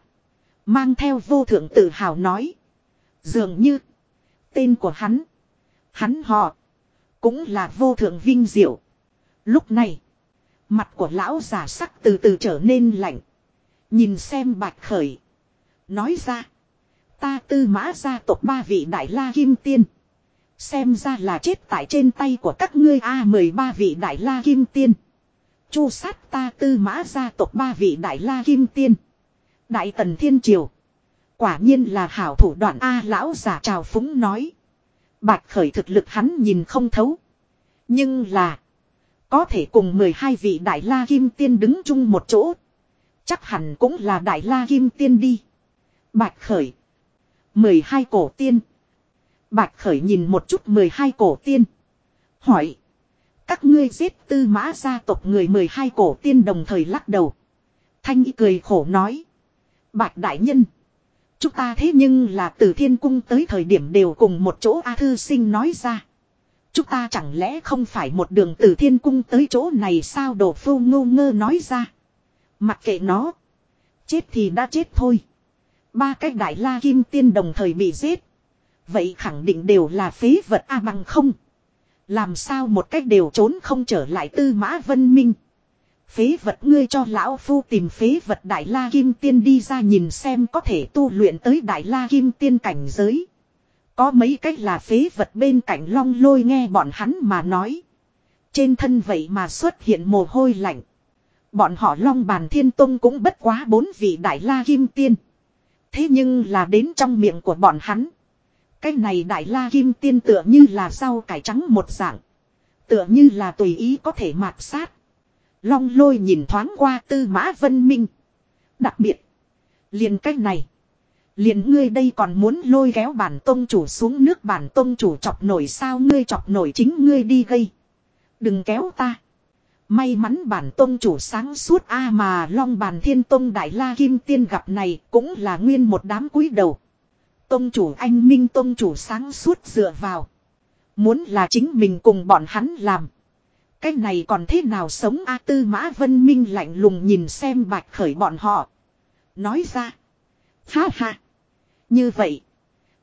Mang theo vô thượng tự hào nói. Dường như. Tên của hắn. Hắn họ. Cũng là vô thượng vinh diệu. Lúc này. Mặt của lão giả sắc từ từ trở nên lạnh. Nhìn xem bạch khởi. Nói ra. Ta tư mã gia tộc ba vị đại la kim tiên. Xem ra là chết tại trên tay của các ngươi a mười ba vị đại la kim tiên. Chu sát ta tư mã gia tộc ba vị đại la kim tiên. Đại tần thiên triều. Quả nhiên là hảo thủ đoạn A lão giả trào phúng nói. Bạch khởi thực lực hắn nhìn không thấu. Nhưng là. Có thể cùng 12 vị đại la kim tiên đứng chung một chỗ. Chắc hẳn cũng là đại la kim tiên đi. Bạch khởi. 12 cổ tiên. Bạch khởi nhìn một chút 12 cổ tiên. Hỏi. Các ngươi giết tư mã gia tộc người 12 cổ tiên đồng thời lắc đầu. Thanh y cười khổ nói. Bạch đại nhân. Chúng ta thế nhưng là từ thiên cung tới thời điểm đều cùng một chỗ A Thư Sinh nói ra. Chúng ta chẳng lẽ không phải một đường từ thiên cung tới chỗ này sao đồ phu ngô ngơ nói ra. Mặc kệ nó. Chết thì đã chết thôi. Ba cái đại la kim tiên đồng thời bị giết. Vậy khẳng định đều là phế vật A bằng không. Làm sao một cách đều trốn không trở lại tư mã vân minh. Phế vật ngươi cho lão phu tìm phế vật đại la kim tiên đi ra nhìn xem có thể tu luyện tới đại la kim tiên cảnh giới. Có mấy cách là phế vật bên cạnh long lôi nghe bọn hắn mà nói. Trên thân vậy mà xuất hiện mồ hôi lạnh. Bọn họ long bàn thiên tông cũng bất quá bốn vị đại la kim tiên. Thế nhưng là đến trong miệng của bọn hắn. Cái này đại la kim tiên tựa như là rau cải trắng một dạng. Tựa như là tùy ý có thể mạt sát. Long lôi nhìn thoáng qua tư mã vân minh. Đặc biệt. liền cách này. liền ngươi đây còn muốn lôi kéo bản tôn chủ xuống nước, bản tôn chủ chọc nổi sao ngươi chọc nổi chính ngươi đi gây. Đừng kéo ta. May mắn bản tôn chủ sáng suốt, a mà long bàn thiên tông đại la kim tiên gặp này cũng là nguyên một đám cúi đầu. tôn chủ anh minh tôn chủ sáng suốt dựa vào. Muốn là chính mình cùng bọn hắn làm. Cái này còn thế nào sống A Tư Mã Vân Minh lạnh lùng nhìn xem bạch khởi bọn họ. Nói ra. Ha ha. Như vậy.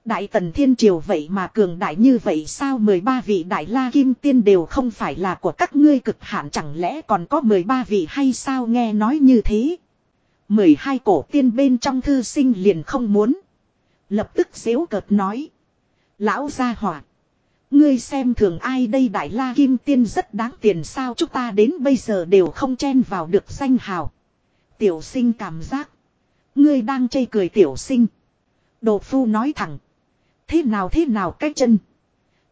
Đại tần thiên triều vậy mà cường đại như vậy sao 13 vị đại la kim tiên đều không phải là của các ngươi cực hạn chẳng lẽ còn có 13 vị hay sao nghe nói như thế. mười hai cổ tiên bên trong thư sinh liền không muốn. Lập tức xéo cợt nói. Lão gia hỏa. Ngươi xem thường ai đây đại la kim tiên rất đáng tiền sao chúng ta đến bây giờ đều không chen vào được danh hào. Tiểu sinh cảm giác. Ngươi đang chây cười tiểu sinh. Đồ phu nói thẳng. Thế nào thế nào cái chân.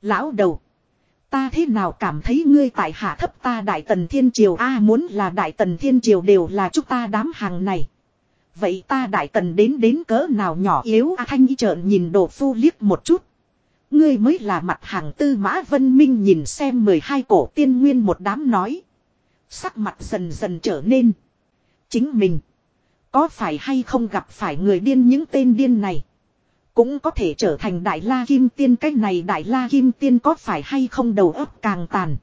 Lão đầu. Ta thế nào cảm thấy ngươi tại hạ thấp ta đại tần thiên triều a muốn là đại tần thiên triều đều là chúng ta đám hàng này. Vậy ta đại tần đến đến cỡ nào nhỏ yếu a thanh y trợn nhìn đồ phu liếc một chút. Ngươi mới là mặt hàng tư mã vân minh nhìn xem 12 cổ tiên nguyên một đám nói. Sắc mặt dần dần trở nên. Chính mình. Có phải hay không gặp phải người điên những tên điên này. Cũng có thể trở thành đại la kim tiên cách này đại la kim tiên có phải hay không đầu óc càng tàn.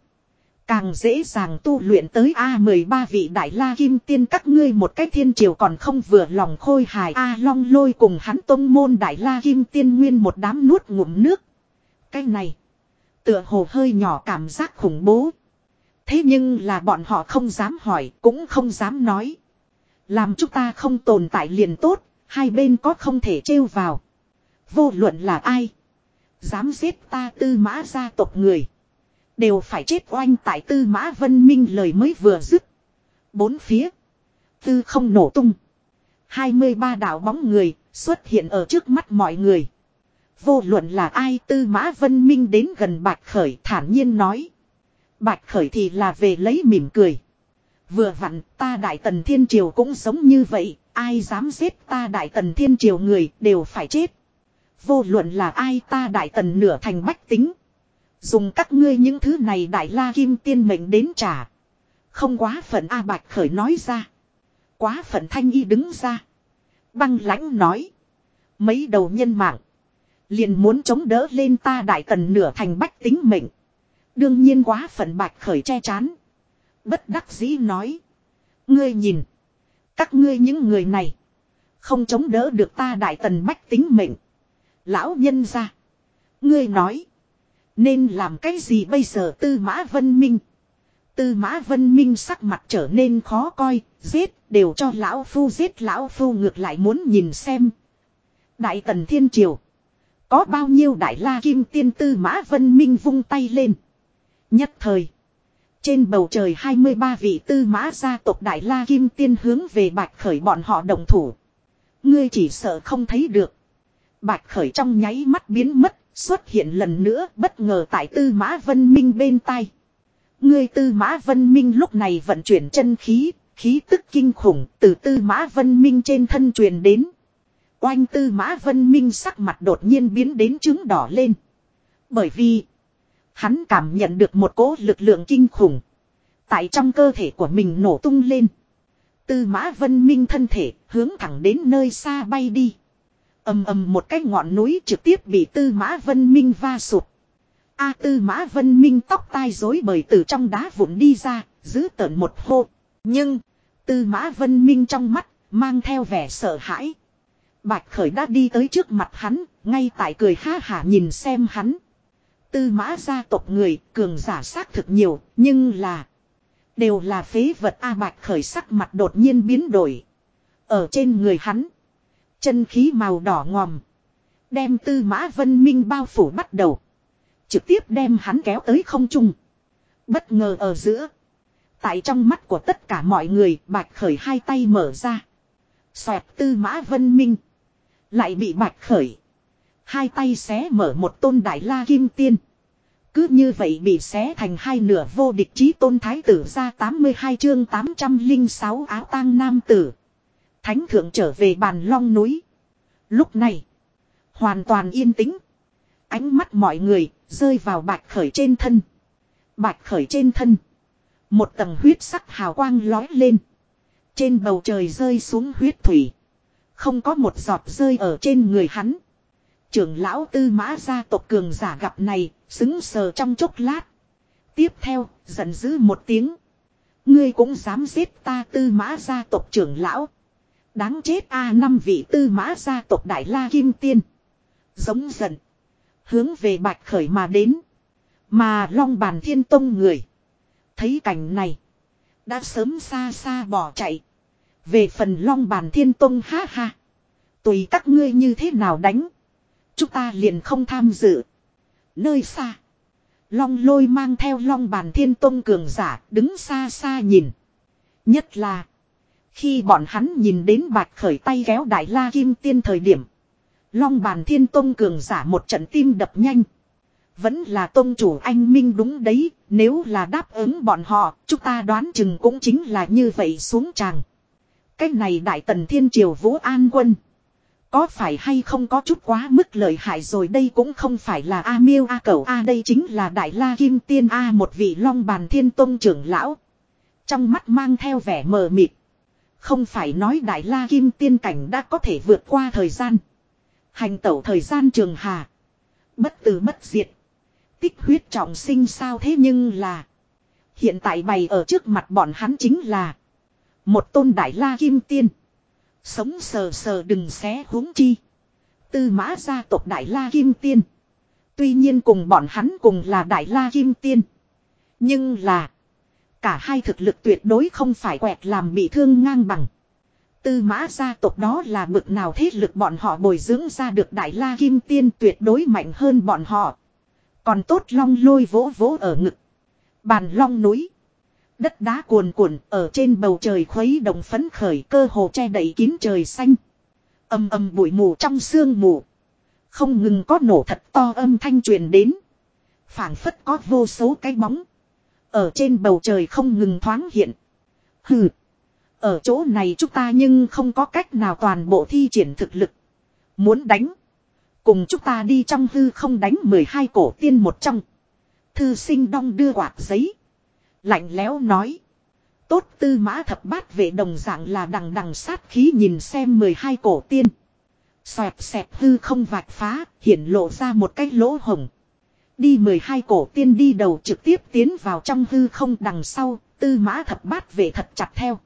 Càng dễ dàng tu luyện tới A13 vị đại la kim tiên các ngươi một cách thiên triều còn không vừa lòng khôi hài A long lôi cùng hắn tông môn đại la kim tiên nguyên một đám nuốt ngụm nước. Cái này. Tựa hồ hơi nhỏ cảm giác khủng bố. Thế nhưng là bọn họ không dám hỏi, cũng không dám nói. Làm chúng ta không tồn tại liền tốt. Hai bên có không thể trêu vào. Vô luận là ai. Dám giết ta tư mã gia tộc người. Đều phải chết oanh tại tư mã vân minh lời mới vừa dứt. Bốn phía. Tư không nổ tung. 23 đạo bóng người xuất hiện ở trước mắt mọi người. Vô luận là ai tư mã vân minh đến gần bạch khởi thản nhiên nói. Bạch khởi thì là về lấy mỉm cười. Vừa vặn, ta đại tần thiên triều cũng giống như vậy. Ai dám giết ta đại tần thiên triều người đều phải chết. Vô luận là ai ta đại tần nửa thành bách tính. Dùng các ngươi những thứ này đại la kim tiên mệnh đến trả. Không quá phận A Bạch Khởi nói ra. Quá phận Thanh Y đứng ra. Băng lãnh nói. Mấy đầu nhân mạng. Liền muốn chống đỡ lên ta đại tần nửa thành bách tính mệnh. Đương nhiên quá phận Bạch Khởi che chán. Bất đắc dĩ nói. Ngươi nhìn. Các ngươi những người này. Không chống đỡ được ta đại tần bách tính mệnh. Lão nhân ra. Ngươi nói. Nên làm cái gì bây giờ tư mã vân minh. Tư mã vân minh sắc mặt trở nên khó coi. Giết, đều cho lão phu, giết lão phu ngược lại muốn nhìn xem. Đại tần thiên triều. Có bao nhiêu đại la kim tiên tư mã vân minh vung tay lên. Nhất thời. Trên bầu trời 23 vị tư mã gia tộc đại la kim tiên hướng về bạch khởi bọn họ đồng thủ. Ngươi chỉ sợ không thấy được. Bạch khởi trong nháy mắt biến mất, xuất hiện lần nữa bất ngờ tại tư mã vân minh bên tai. Ngươi tư mã vân minh lúc này vận chuyển chân khí, khí tức kinh khủng từ tư mã vân minh trên thân truyền đến. Oanh tư mã vân minh sắc mặt đột nhiên biến đến trứng đỏ lên. Bởi vì, hắn cảm nhận được một cỗ lực lượng kinh khủng. Tại trong cơ thể của mình nổ tung lên. Tư mã vân minh thân thể hướng thẳng đến nơi xa bay đi ầm ầm một cái ngọn núi trực tiếp bị tư mã vân minh va sụt. A à, tư mã vân minh tóc tai rối bời từ trong đá vụn đi ra, giữ tợn một hô. Nhưng, tư mã vân minh trong mắt, mang theo vẻ sợ hãi. Bạch khởi đã đi tới trước mặt hắn, ngay tại cười ha hả nhìn xem hắn. Tư mã gia tộc người, cường giả xác thực nhiều, nhưng là... Đều là phế vật A bạch khởi sắc mặt đột nhiên biến đổi. Ở trên người hắn Chân khí màu đỏ ngòm. Đem tư mã vân minh bao phủ bắt đầu. Trực tiếp đem hắn kéo tới không trung. Bất ngờ ở giữa. Tại trong mắt của tất cả mọi người bạch khởi hai tay mở ra. Xoẹt tư mã vân minh. Lại bị bạch khởi. Hai tay xé mở một tôn đại la kim tiên. Cứ như vậy bị xé thành hai nửa vô địch chí tôn thái tử ra 82 chương 806 áo tang nam tử. Thánh thượng trở về bàn long núi. Lúc này. Hoàn toàn yên tĩnh. Ánh mắt mọi người rơi vào bạch khởi trên thân. Bạch khởi trên thân. Một tầng huyết sắc hào quang lói lên. Trên bầu trời rơi xuống huyết thủy. Không có một giọt rơi ở trên người hắn. Trưởng lão tư mã gia tộc cường giả gặp này, xứng sờ trong chốc lát. Tiếp theo, giận dữ một tiếng. Ngươi cũng dám giết ta tư mã gia tộc trưởng lão. Đáng chết a năm vị tư mã gia tộc Đại La Kim Tiên. Giống giận. Hướng về bạch khởi mà đến. Mà long bàn thiên tông người. Thấy cảnh này. Đã sớm xa xa bỏ chạy. Về phần long bàn thiên tông ha ha. Tùy các ngươi như thế nào đánh. Chúng ta liền không tham dự. Nơi xa. Long lôi mang theo long bàn thiên tông cường giả đứng xa xa nhìn. Nhất là. Khi bọn hắn nhìn đến bạch khởi tay kéo đại la kim tiên thời điểm. Long bàn thiên tông cường giả một trận tim đập nhanh. Vẫn là tông chủ anh Minh đúng đấy, nếu là đáp ứng bọn họ, chúng ta đoán chừng cũng chính là như vậy xuống tràng. Cách này đại tần thiên triều vũ an quân. Có phải hay không có chút quá mức lợi hại rồi đây cũng không phải là A miêu A cầu A đây chính là Đại La Kim Tiên A một vị long bàn thiên tông trưởng lão. Trong mắt mang theo vẻ mờ mịt. Không phải nói Đại La Kim Tiên cảnh đã có thể vượt qua thời gian. Hành tẩu thời gian trường hà. Bất tử bất diệt. Tích huyết trọng sinh sao thế nhưng là. Hiện tại bày ở trước mặt bọn hắn chính là. Một tôn Đại La Kim Tiên. Sống sờ sờ đừng xé huống chi. Tư mã gia tộc Đại La Kim Tiên. Tuy nhiên cùng bọn hắn cùng là Đại La Kim Tiên. Nhưng là. Cả hai thực lực tuyệt đối không phải quẹt làm bị thương ngang bằng. Tư mã gia tộc đó là bực nào thế lực bọn họ bồi dưỡng ra được Đại La Kim Tiên tuyệt đối mạnh hơn bọn họ. Còn tốt long lôi vỗ vỗ ở ngực. Bàn long núi. Đất đá cuồn cuộn ở trên bầu trời khuấy động phấn khởi cơ hồ che đậy kín trời xanh. Âm âm bụi mù trong sương mù. Không ngừng có nổ thật to âm thanh truyền đến. phảng phất có vô số cái bóng. Ở trên bầu trời không ngừng thoáng hiện. Hừ. Ở chỗ này chúng ta nhưng không có cách nào toàn bộ thi triển thực lực. Muốn đánh. Cùng chúng ta đi trong hư không đánh 12 cổ tiên một trong. Thư sinh đong đưa quạt giấy. Lạnh lẽo nói. Tốt tư mã thập bát vệ đồng dạng là đằng đằng sát khí nhìn xem 12 cổ tiên. Xoẹt xẹp hư không vạch phá, hiển lộ ra một cái lỗ hồng. Đi 12 cổ tiên đi đầu trực tiếp tiến vào trong hư không đằng sau, tư mã thập bát vệ thật chặt theo.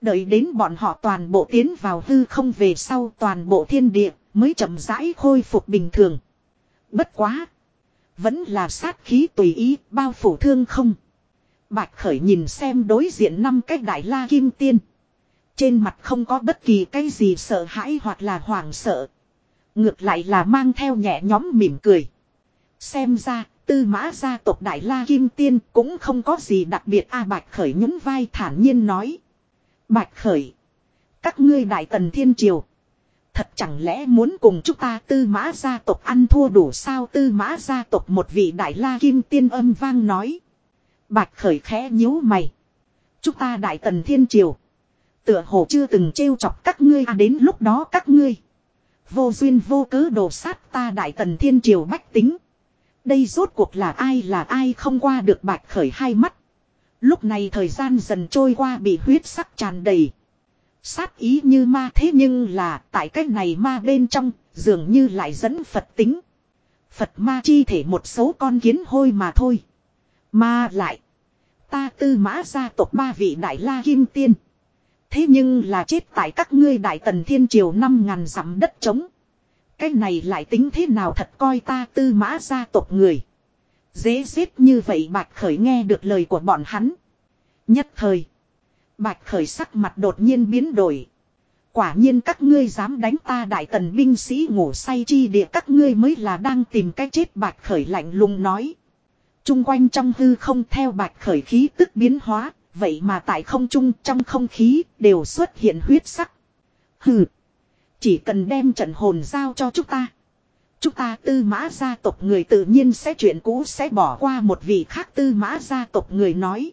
Đợi đến bọn họ toàn bộ tiến vào hư không về sau toàn bộ thiên địa mới chậm rãi khôi phục bình thường. Bất quá. Vẫn là sát khí tùy ý bao phủ thương không. Bạch khởi nhìn xem đối diện năm cái đại la kim tiên. Trên mặt không có bất kỳ cái gì sợ hãi hoặc là hoảng sợ. Ngược lại là mang theo nhẹ nhóm mỉm cười. Xem ra, tư mã gia tộc đại la kim tiên cũng không có gì đặc biệt a bạch khởi nhún vai thản nhiên nói. Bạch khởi. Các ngươi đại tần thiên triều. Thật chẳng lẽ muốn cùng chúng ta tư mã gia tộc ăn thua đủ sao tư mã gia tộc một vị đại la kim tiên âm vang nói. Bạch khởi khẽ nhíu mày. Chúng ta đại tần thiên triều. Tựa hồ chưa từng trêu chọc các ngươi à đến lúc đó các ngươi. Vô duyên vô cớ đổ sát ta đại tần thiên triều bách tính. Đây rốt cuộc là ai là ai không qua được bạch khởi hai mắt. Lúc này thời gian dần trôi qua bị huyết sắc tràn đầy. Sát ý như ma thế nhưng là tại cái này ma bên trong, dường như lại dẫn Phật tính. Phật ma chi thể một số con kiến hôi mà thôi. Mà lại. Ta tư mã gia tộc ba vị đại la kim tiên. Thế nhưng là chết tại các ngươi đại tần thiên triều năm ngàn dặm đất trống. Cái này lại tính thế nào thật coi ta tư mã gia tộc người. Dễ xếp như vậy bạch khởi nghe được lời của bọn hắn. Nhất thời. Bạch khởi sắc mặt đột nhiên biến đổi. Quả nhiên các ngươi dám đánh ta đại tần binh sĩ ngủ say chi địa, các ngươi mới là đang tìm cách chết bạch khởi lạnh lùng nói. Trung quanh trong hư không theo bạch khởi khí tức biến hóa, vậy mà tại không trung trong không khí đều xuất hiện huyết sắc. Hừ. Chỉ cần đem trận hồn giao cho chúng ta. Chúng ta tư mã gia tộc người tự nhiên sẽ chuyện cũ sẽ bỏ qua một vị khác tư mã gia tộc người nói.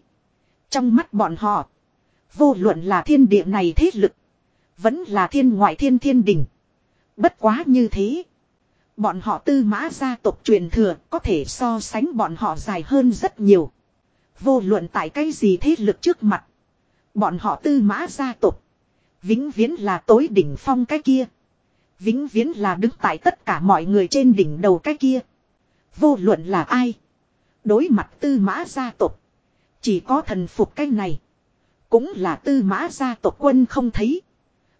Trong mắt bọn họ. Vô luận là thiên địa này thế lực. Vẫn là thiên ngoại thiên thiên đình. Bất quá như thế. Bọn họ tư mã gia tộc truyền thừa có thể so sánh bọn họ dài hơn rất nhiều. Vô luận tại cái gì thế lực trước mặt. Bọn họ tư mã gia tộc. Vĩnh viễn là tối đỉnh phong cái kia. Vĩnh viễn là đứng tại tất cả mọi người trên đỉnh đầu cái kia. Vô luận là ai. Đối mặt tư mã gia tộc. Chỉ có thần phục cái này. Cũng là tư mã gia tộc quân không thấy.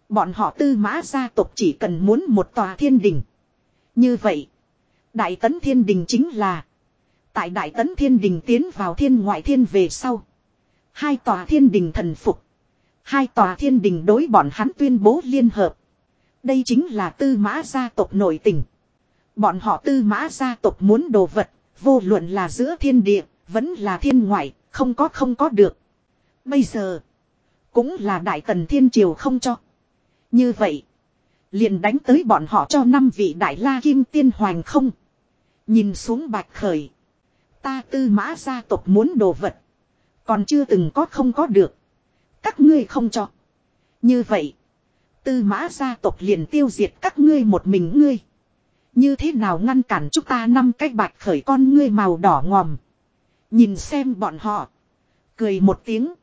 Bọn họ tư mã gia tộc chỉ cần muốn một tòa thiên đình. Như vậy, Đại Tấn Thiên Đình chính là Tại Đại Tấn Thiên Đình tiến vào thiên ngoại thiên về sau. Hai tòa thiên đình thần phục. Hai tòa thiên đình đối bọn hắn tuyên bố liên hợp. Đây chính là tư mã gia tộc nội tình. Bọn họ tư mã gia tộc muốn đồ vật, vô luận là giữa thiên địa, vẫn là thiên ngoại, không có không có được. Bây giờ, cũng là đại tần thiên triều không cho. Như vậy, liền đánh tới bọn họ cho năm vị đại la kim tiên hoàng không. Nhìn xuống bạch khởi. Ta tư mã gia tộc muốn đồ vật. Còn chưa từng có không có được. Các ngươi không cho. Như vậy. Tư mã gia tộc liền tiêu diệt các ngươi một mình ngươi. Như thế nào ngăn cản chúng ta năm cái bạch khởi con ngươi màu đỏ ngòm. Nhìn xem bọn họ. Cười một tiếng.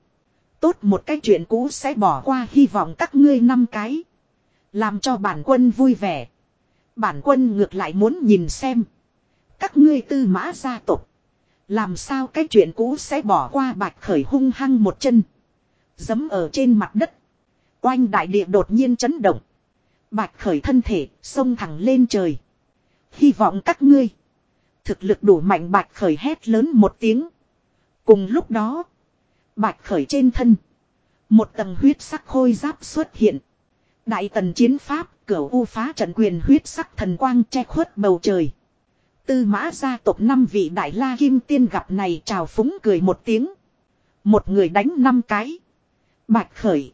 Tốt một cái chuyện cũ sẽ bỏ qua hy vọng các ngươi năm cái. Làm cho bản quân vui vẻ. Bản quân ngược lại muốn nhìn xem. Các ngươi tư mã gia tộc. Làm sao cái chuyện cũ sẽ bỏ qua bạch khởi hung hăng một chân. Dấm ở trên mặt đất. Oanh đại địa đột nhiên chấn động. Bạch khởi thân thể xông thẳng lên trời. Hy vọng các ngươi. Thực lực đủ mạnh bạch khởi hét lớn một tiếng. Cùng lúc đó. Bạch khởi trên thân. Một tầng huyết sắc khôi giáp xuất hiện. Đại tần chiến pháp, cửu u phá trận quyền huyết sắc thần quang che khuất bầu trời. Tư mã gia tộc năm vị đại la kim tiên gặp này chào phúng cười một tiếng. Một người đánh năm cái. Bạch khởi.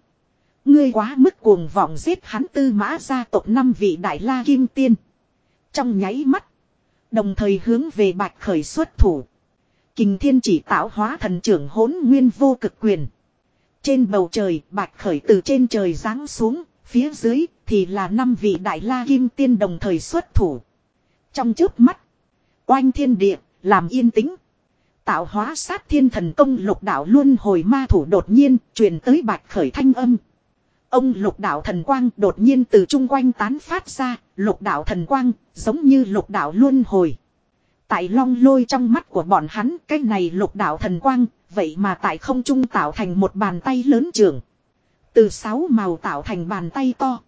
Ngươi quá mức cuồng vọng giết hắn tư mã gia tộc năm vị đại la kim tiên. Trong nháy mắt. Đồng thời hướng về bạch khởi xuất thủ. Kình thiên chỉ tạo hóa thần trưởng hỗn nguyên vô cực quyền. Trên bầu trời bạch khởi từ trên trời giáng xuống. Phía dưới thì là năm vị đại la kim tiên đồng thời xuất thủ. Trong trước mắt. Oanh thiên địa, làm yên tĩnh. Tạo hóa sát thiên thần công lục đạo luôn hồi ma thủ đột nhiên truyền tới bạch khởi thanh âm. Ông lục đạo thần quang đột nhiên từ chung quanh tán phát ra, lục đạo thần quang, giống như lục đạo luôn hồi. Tại long lôi trong mắt của bọn hắn, cái này lục đạo thần quang, vậy mà tại không trung tạo thành một bàn tay lớn trường. Từ sáu màu tạo thành bàn tay to.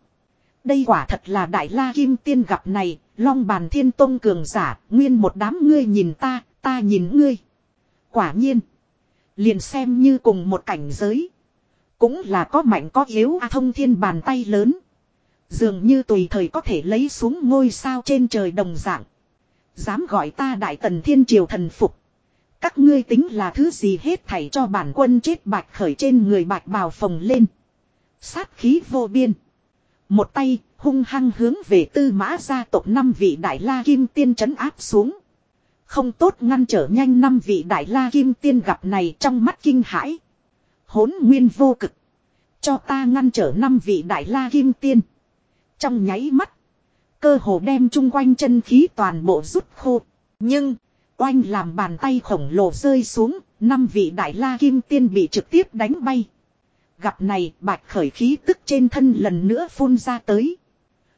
Đây quả thật là đại la kim tiên gặp này, long bàn thiên tôn cường giả, nguyên một đám ngươi nhìn ta, ta nhìn ngươi. Quả nhiên, liền xem như cùng một cảnh giới. Cũng là có mạnh có yếu a thông thiên bàn tay lớn. Dường như tùy thời có thể lấy xuống ngôi sao trên trời đồng dạng. Dám gọi ta đại tần thiên triều thần phục. Các ngươi tính là thứ gì hết thảy cho bản quân chết bạch khởi trên người bạch bào phồng lên. Sát khí vô biên. Một tay hung hăng hướng về tư mã gia tộc năm vị đại la kim tiên trấn áp xuống. Không tốt ngăn trở nhanh năm vị đại la kim tiên gặp này trong mắt kinh hãi. Hốn nguyên vô cực. Cho ta ngăn trở năm vị đại la kim tiên. Trong nháy mắt. Cơ hồ đem chung quanh chân khí toàn bộ rút khô. Nhưng. Oanh làm bàn tay khổng lồ rơi xuống. Năm vị đại la kim tiên bị trực tiếp đánh bay. Gặp này, bạch khởi khí tức trên thân lần nữa phun ra tới.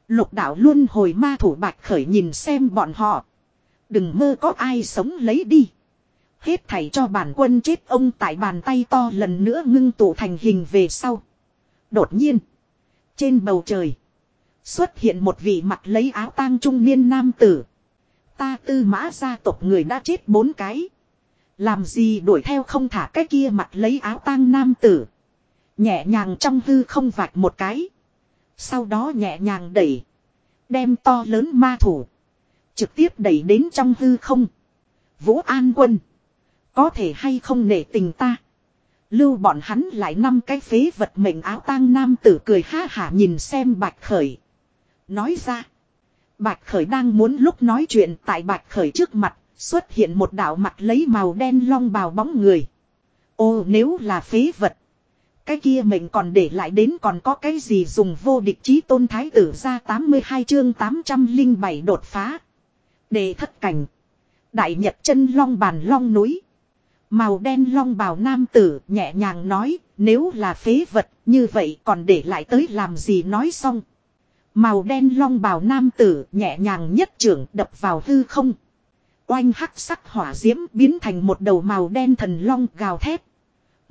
Lục đạo luôn hồi ma thủ bạch khởi nhìn xem bọn họ. Đừng mơ có ai sống lấy đi. Hết thảy cho bản quân chết, ông tại bàn tay to lần nữa ngưng tụ thành hình về sau. Đột nhiên. Trên bầu trời. Xuất hiện một vị mặt lấy áo tang trung niên nam tử. Ta tư mã gia tộc người đã chết bốn cái. Làm gì đuổi theo không thả cái kia mặt lấy áo tang nam tử. Nhẹ nhàng trong hư không vạch một cái. Sau đó nhẹ nhàng đẩy. Đem to lớn ma thủ. Trực tiếp đẩy đến trong hư không. Vũ An Quân. Có thể hay không nể tình ta. Lưu bọn hắn lại năm cái phế vật mệnh áo tang nam tử cười ha hả nhìn xem bạch khởi. Nói ra. Bạch khởi đang muốn lúc nói chuyện tại bạch khởi trước mặt. Xuất hiện một đạo mặt lấy màu đen long bào bóng người. Ô, nếu là phế vật. Cái kia mình còn để lại đến còn có cái gì dùng vô địch chí tôn thái tử ra 82 chương 807 đột phá. Đề thất cảnh. Đại nhật chân long bàn long núi. Màu đen long bào nam tử nhẹ nhàng nói, nếu là phế vật, như vậy còn để lại tới làm gì nói xong. Màu đen long bào nam tử nhẹ nhàng nhất trưởng đập vào hư không. Oanh hắc sắc hỏa diễm biến thành một đầu màu đen thần long gào thét.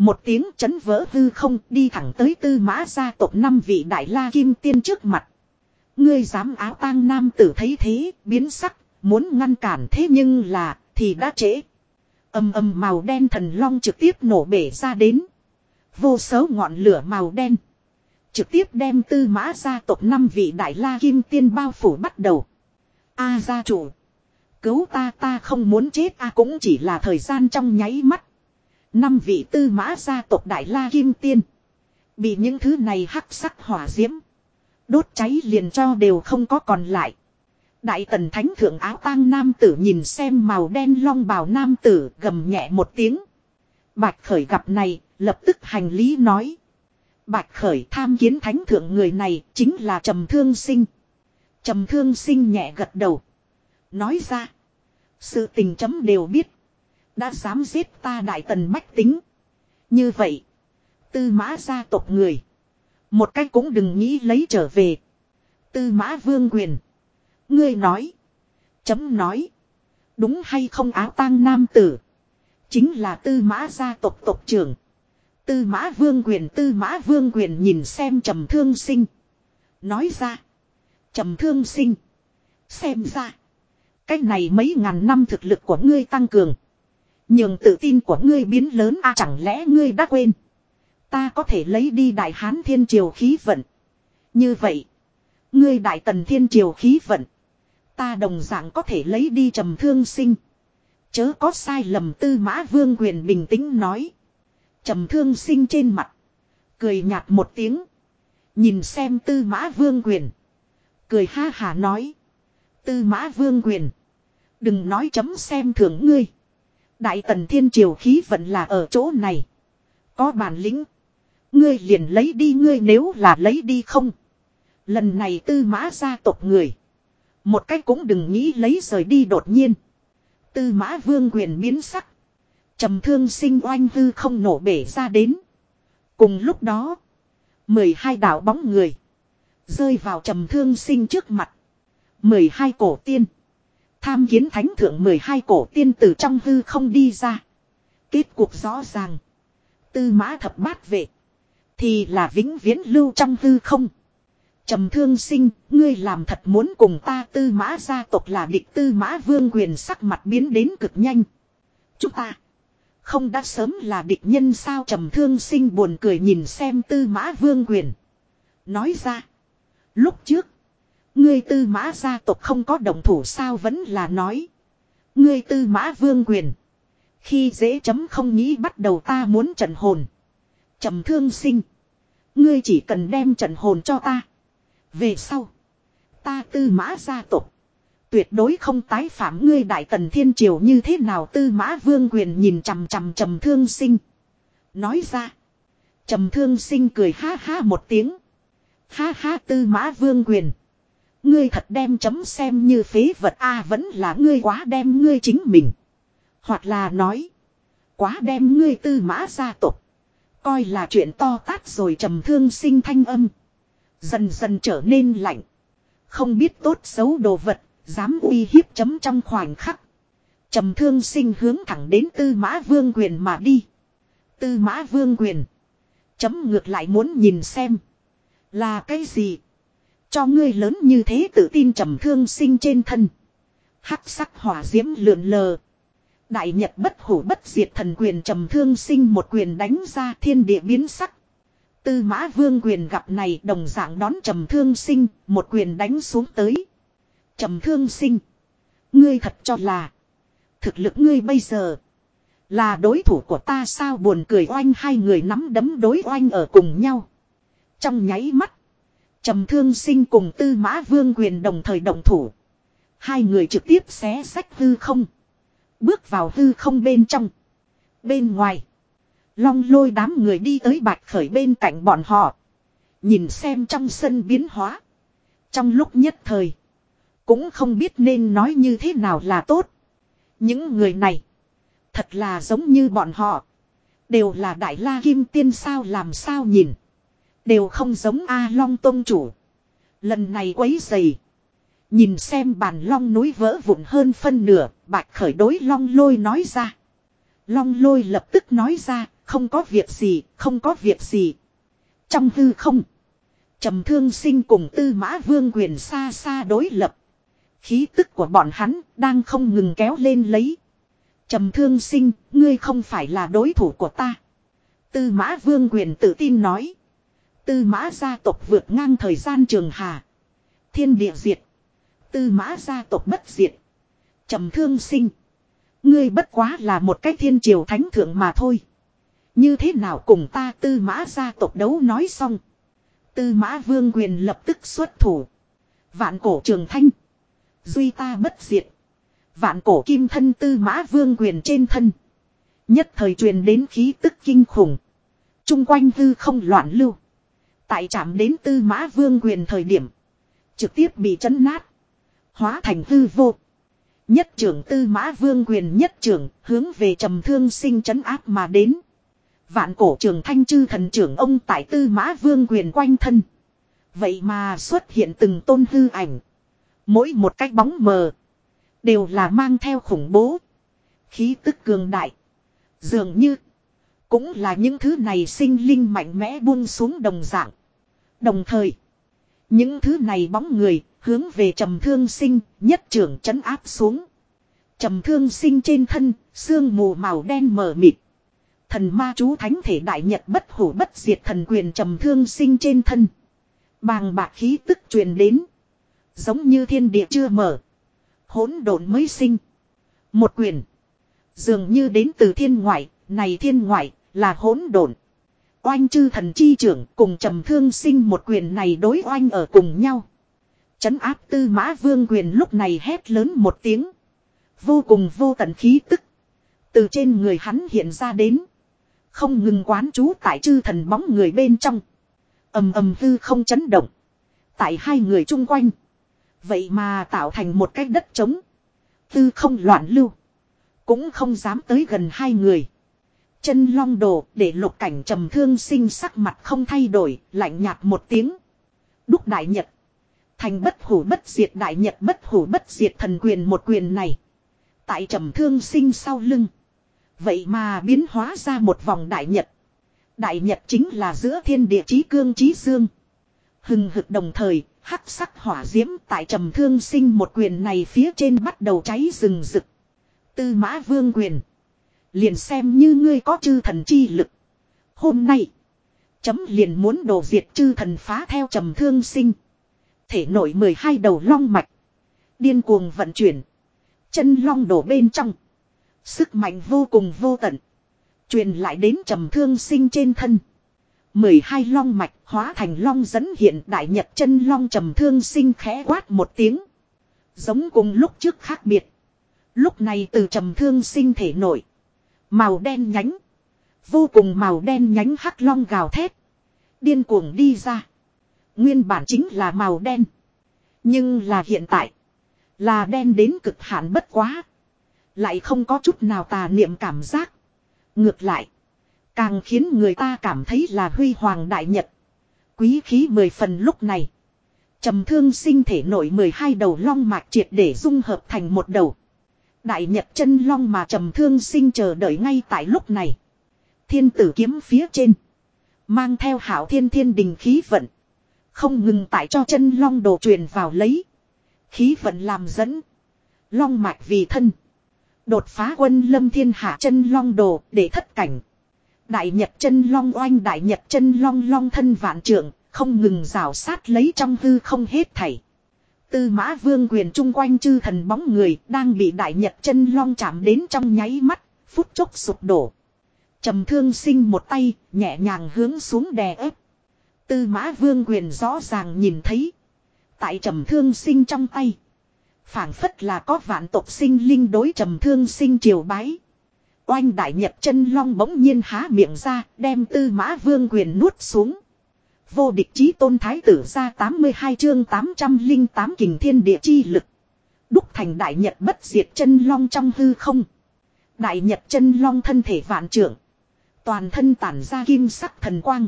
Một tiếng chấn vỡ hư không đi thẳng tới tư mã gia tộc năm vị đại la kim tiên trước mặt. Ngươi dám áo tang nam tử thấy thế, biến sắc, muốn ngăn cản thế nhưng là, thì đã trễ. Âm âm màu đen thần long trực tiếp nổ bể ra đến. Vô số ngọn lửa màu đen. Trực tiếp đem tư mã gia tộc năm vị đại la kim tiên bao phủ bắt đầu. A gia chủ. Cứu ta ta không muốn chết a cũng chỉ là thời gian trong nháy mắt. Năm vị tư mã gia tộc đại la kim tiên. Bị những thứ này hắc sắc hỏa diễm. Đốt cháy liền cho đều không có còn lại. Đại tần thánh thượng áo tang nam tử nhìn xem màu đen long bào nam tử gầm nhẹ một tiếng. Bạch khởi gặp này, lập tức hành lý nói. Bạch khởi tham kiến thánh thượng người này chính là trầm thương sinh. Trầm thương sinh nhẹ gật đầu. Nói ra. Sự tình chấm đều biết. Đã dám giết ta đại tần bách tính. Như vậy. Tư mã gia tộc người. Một cách cũng đừng nghĩ lấy trở về. Tư mã vương quyền. Ngươi nói. Chấm nói. Đúng hay không áo tang nam tử. Chính là tư mã gia tộc tộc trưởng. Tư mã vương quyền, tư mã vương quyền nhìn xem trầm thương sinh. Nói ra. trầm thương sinh. Xem ra. Cách này mấy ngàn năm thực lực của ngươi tăng cường. Nhưng tự tin của ngươi biến lớn, a, chẳng lẽ ngươi đã quên. Ta có thể lấy đi đại hán thiên triều khí vận. Như vậy. Ngươi đại tần thiên triều khí vận. Ta đồng dạng có thể lấy đi trầm thương sinh. Chớ có sai lầm, tư mã vương quyền bình tĩnh nói. trầm thương sinh trên mặt. Cười nhạt một tiếng. Nhìn xem tư mã vương quyền. Cười ha hà nói. Tư mã vương quyền. Đừng nói chấm xem thường ngươi. Đại tần thiên triều khí vận là ở chỗ này. Có bản lĩnh. Ngươi liền lấy đi, ngươi nếu là lấy đi không. Lần này tư mã gia tộc người. Một cách cũng đừng nghĩ lấy rời đi đột nhiên. Tư mã vương quyền biến sắc. trầm thương sinh oanh hư không nổ bể ra đến. Cùng lúc đó. mười hai đạo bóng người. Rơi vào trầm thương sinh trước mặt. mười hai cổ tiên. Tham kiến thánh thượng 12 cổ tiên tử trong hư không đi ra. Kết cuộc rõ ràng. Tư mã thập bát vệ. Thì là vĩnh viễn lưu trong hư không. trầm thương sinh, ngươi làm thật muốn cùng ta tư mã gia tộc là địch tư mã vương quyền sắc mặt biến đến cực nhanh. Chúng ta. Không đã sớm là địch nhân sao trầm thương sinh buồn cười nhìn xem tư mã vương quyền. Nói ra. Lúc trước. Ngươi tư mã gia tộc không có đồng thủ sao vẫn là nói. Ngươi tư mã vương quyền. Khi dễ chấm không nghĩ bắt đầu ta muốn trận hồn. trầm thương sinh. Ngươi chỉ cần đem trận hồn cho ta. Về sau. Ta tư mã gia tộc. Tuyệt đối không tái phạm ngươi đại tần thiên triều như thế nào tư mã vương quyền nhìn chằm chằm trầm thương sinh. Nói ra. Trầm thương sinh cười ha ha một tiếng. Ha ha tư mã vương quyền. Ngươi thật đem chấm xem như phế vật a vẫn là ngươi quá đem ngươi chính mình. Hoặc là nói. Quá đem ngươi tư mã gia tộc Coi là chuyện to tát rồi trầm thương sinh thanh âm. Dần dần trở nên lạnh. Không biết tốt xấu đồ vật. Dám uy hiếp chấm trong khoảnh khắc. Trầm thương sinh hướng thẳng đến tư mã vương quyền mà đi. Tư mã vương quyền. Chấm ngược lại muốn nhìn xem. Là cái gì? Cho ngươi lớn như thế tự tin trầm thương sinh trên thân. Hắc sắc hỏa diễm lượn lờ. Đại Nhật bất hủ bất diệt thần quyền trầm thương sinh một quyền đánh ra thiên địa biến sắc. Tư mã vương quyền gặp này đồng dạng đón trầm thương sinh, một quyền đánh xuống tới. Trầm thương sinh. Ngươi thật cho là. Thực lực ngươi bây giờ. Là đối thủ của ta sao buồn cười oanh hai người nắm đấm đối oanh ở cùng nhau. Trong nháy mắt. Trầm thương sinh cùng tư mã vương quyền đồng thời động thủ. Hai người trực tiếp xé sách hư không. Bước vào hư không bên trong. Bên ngoài. Long lôi đám người đi tới bạch khởi bên cạnh bọn họ. Nhìn xem trong sân biến hóa. Trong lúc nhất thời. Cũng không biết nên nói như thế nào là tốt. Những người này. Thật là giống như bọn họ. Đều là đại la kim tiên sao làm sao nhìn. Đều không giống A Long Tông Chủ. Lần này quấy dày. Nhìn xem bàn long núi vỡ vụn hơn phân nửa, bạch khởi đối long lôi nói ra. Long lôi lập tức nói ra, không có việc gì, không có việc gì. Trong hư không, trầm thương sinh cùng tư mã vương quyền xa xa đối lập. Khí tức của bọn hắn đang không ngừng kéo lên lấy. Trầm thương sinh, ngươi không phải là đối thủ của ta. Tư mã vương quyền tự tin nói. Tư mã gia tộc vượt ngang thời gian trường hà. Thiên địa diệt. Tư mã gia tộc bất diệt. trầm thương sinh. Ngươi bất quá là một cái thiên triều thánh thượng mà thôi. Như thế nào cùng ta tư mã gia tộc đấu nói xong. Tư mã vương quyền lập tức xuất thủ. Vạn cổ trường thanh. Duy ta bất diệt. Vạn cổ kim thân tư mã vương quyền trên thân. Nhất thời truyền đến khí tức kinh khủng. Trung quanh hư không loạn lưu. Tại chạm đến tư mã vương quyền thời điểm. Trực tiếp bị chấn nát. Hóa thành hư vô. Nhất trưởng tư mã vương quyền nhất trưởng hướng về trầm thương sinh chấn áp mà đến. Vạn cổ trường thanh chư thần trưởng ông tại tư mã vương quyền quanh thân. Vậy mà xuất hiện từng tôn hư ảnh. Mỗi một cái bóng mờ. Đều là mang theo khủng bố. Khí tức cường đại. Dường như. Cũng là những thứ này sinh linh mạnh mẽ buông xuống đồng dạng. Đồng thời. Những thứ này bóng người hướng về trầm thương sinh nhất trưởng chấn áp xuống. Trầm thương sinh trên thân, xương mù màu đen mờ mịt. Thần ma chú thánh thể đại nhật bất hủ bất diệt thần quyền trầm thương sinh trên thân. Bàng bạc khí tức truyền đến. Giống như thiên địa chưa mở. hỗn độn mới sinh. Một quyền. Dường như đến từ thiên ngoại, này thiên ngoại, là hỗn độn. Oanh chư thần chi trưởng cùng trầm thương sinh một quyền này đối oanh ở cùng nhau. Chấn áp tư mã vương quyền lúc này hét lớn một tiếng. Vô cùng vô tận khí tức. Từ trên người hắn hiện ra đến. Không ngừng quán chú tại chư thần bóng người bên trong. ầm ầm hư không chấn động. Tại hai người chung quanh. Vậy mà tạo thành một cái đất trống. Tư không loạn lưu. Cũng không dám tới gần hai người. Chân long đồ để lục cảnh trầm thương sinh sắc mặt không thay đổi, lạnh nhạt một tiếng. Đúc đại nhật. Thành bất hủ bất diệt đại nhật bất hủ bất diệt thần quyền một quyền này. Tại trầm thương sinh sau lưng. Vậy mà biến hóa ra một vòng đại nhật. Đại nhật chính là giữa thiên địa chí cương chí dương. Hừng hực đồng thời, hắc sắc hỏa diễm tại trầm thương sinh một quyền này phía trên bắt đầu cháy rừng rực. Tư mã vương quyền. Liền xem như ngươi có chư thần chi lực. Hôm nay, chấm liền muốn đổ diệt chư thần phá theo trầm thương sinh. Thể nổi 12 đầu long mạch. Điên cuồng vận chuyển. Chân long đổ bên trong. Sức mạnh vô cùng vô tận. Truyền lại đến trầm thương sinh trên thân. 12 long mạch hóa thành long dẫn hiện đại nhật chân long trầm thương sinh khẽ quát một tiếng. Giống cùng lúc trước khác biệt. Lúc này từ trầm thương sinh thể nổi. Màu đen nhánh. Vô cùng màu đen nhánh hắc long gào thét. Điên cuồng đi ra. Nguyên bản chính là màu đen. Nhưng là hiện tại. Là đen đến cực hạn bất quá. Lại không có chút nào tà niệm cảm giác. Ngược lại. Càng khiến người ta cảm thấy là huy hoàng đại nhật. Quý khí mười phần lúc này. trầm thương sinh thể nổi 12 đầu long mạch triệt để dung hợp thành một đầu. Đại nhật chân long mà trầm thương sinh chờ đợi ngay tại lúc này. Thiên tử kiếm phía trên. Mang theo hảo thiên thiên đình khí vận. Không ngừng tại cho chân long đồ truyền vào lấy. Khí vận làm dẫn. Long mạch vì thân. Đột phá quân lâm thiên hạ chân long đồ để thất cảnh. Đại nhật chân long oanh đại nhật chân long long thân vạn trưởng. Không ngừng rào sát lấy trong hư không hết thảy. Tư mã vương quyền chung quanh chư thần bóng người đang bị đại nhật chân long chạm đến trong nháy mắt, phút chốc sụp đổ. trầm thương sinh một tay, nhẹ nhàng hướng xuống đè ép. Tư mã vương quyền rõ ràng nhìn thấy. Tại trầm thương sinh trong tay. phảng phất là có vạn tộc sinh linh đối trầm thương sinh triều bái. Oanh đại nhật chân long bỗng nhiên há miệng ra, đem tư mã vương quyền nuốt xuống. Vô địch chí tôn thái tử ra 82 chương 808 kình thiên địa chi lực. Đúc thành đại nhật bất diệt chân long trong hư không. Đại nhật chân long thân thể vạn trưởng. Toàn thân tản ra kim sắc thần quang.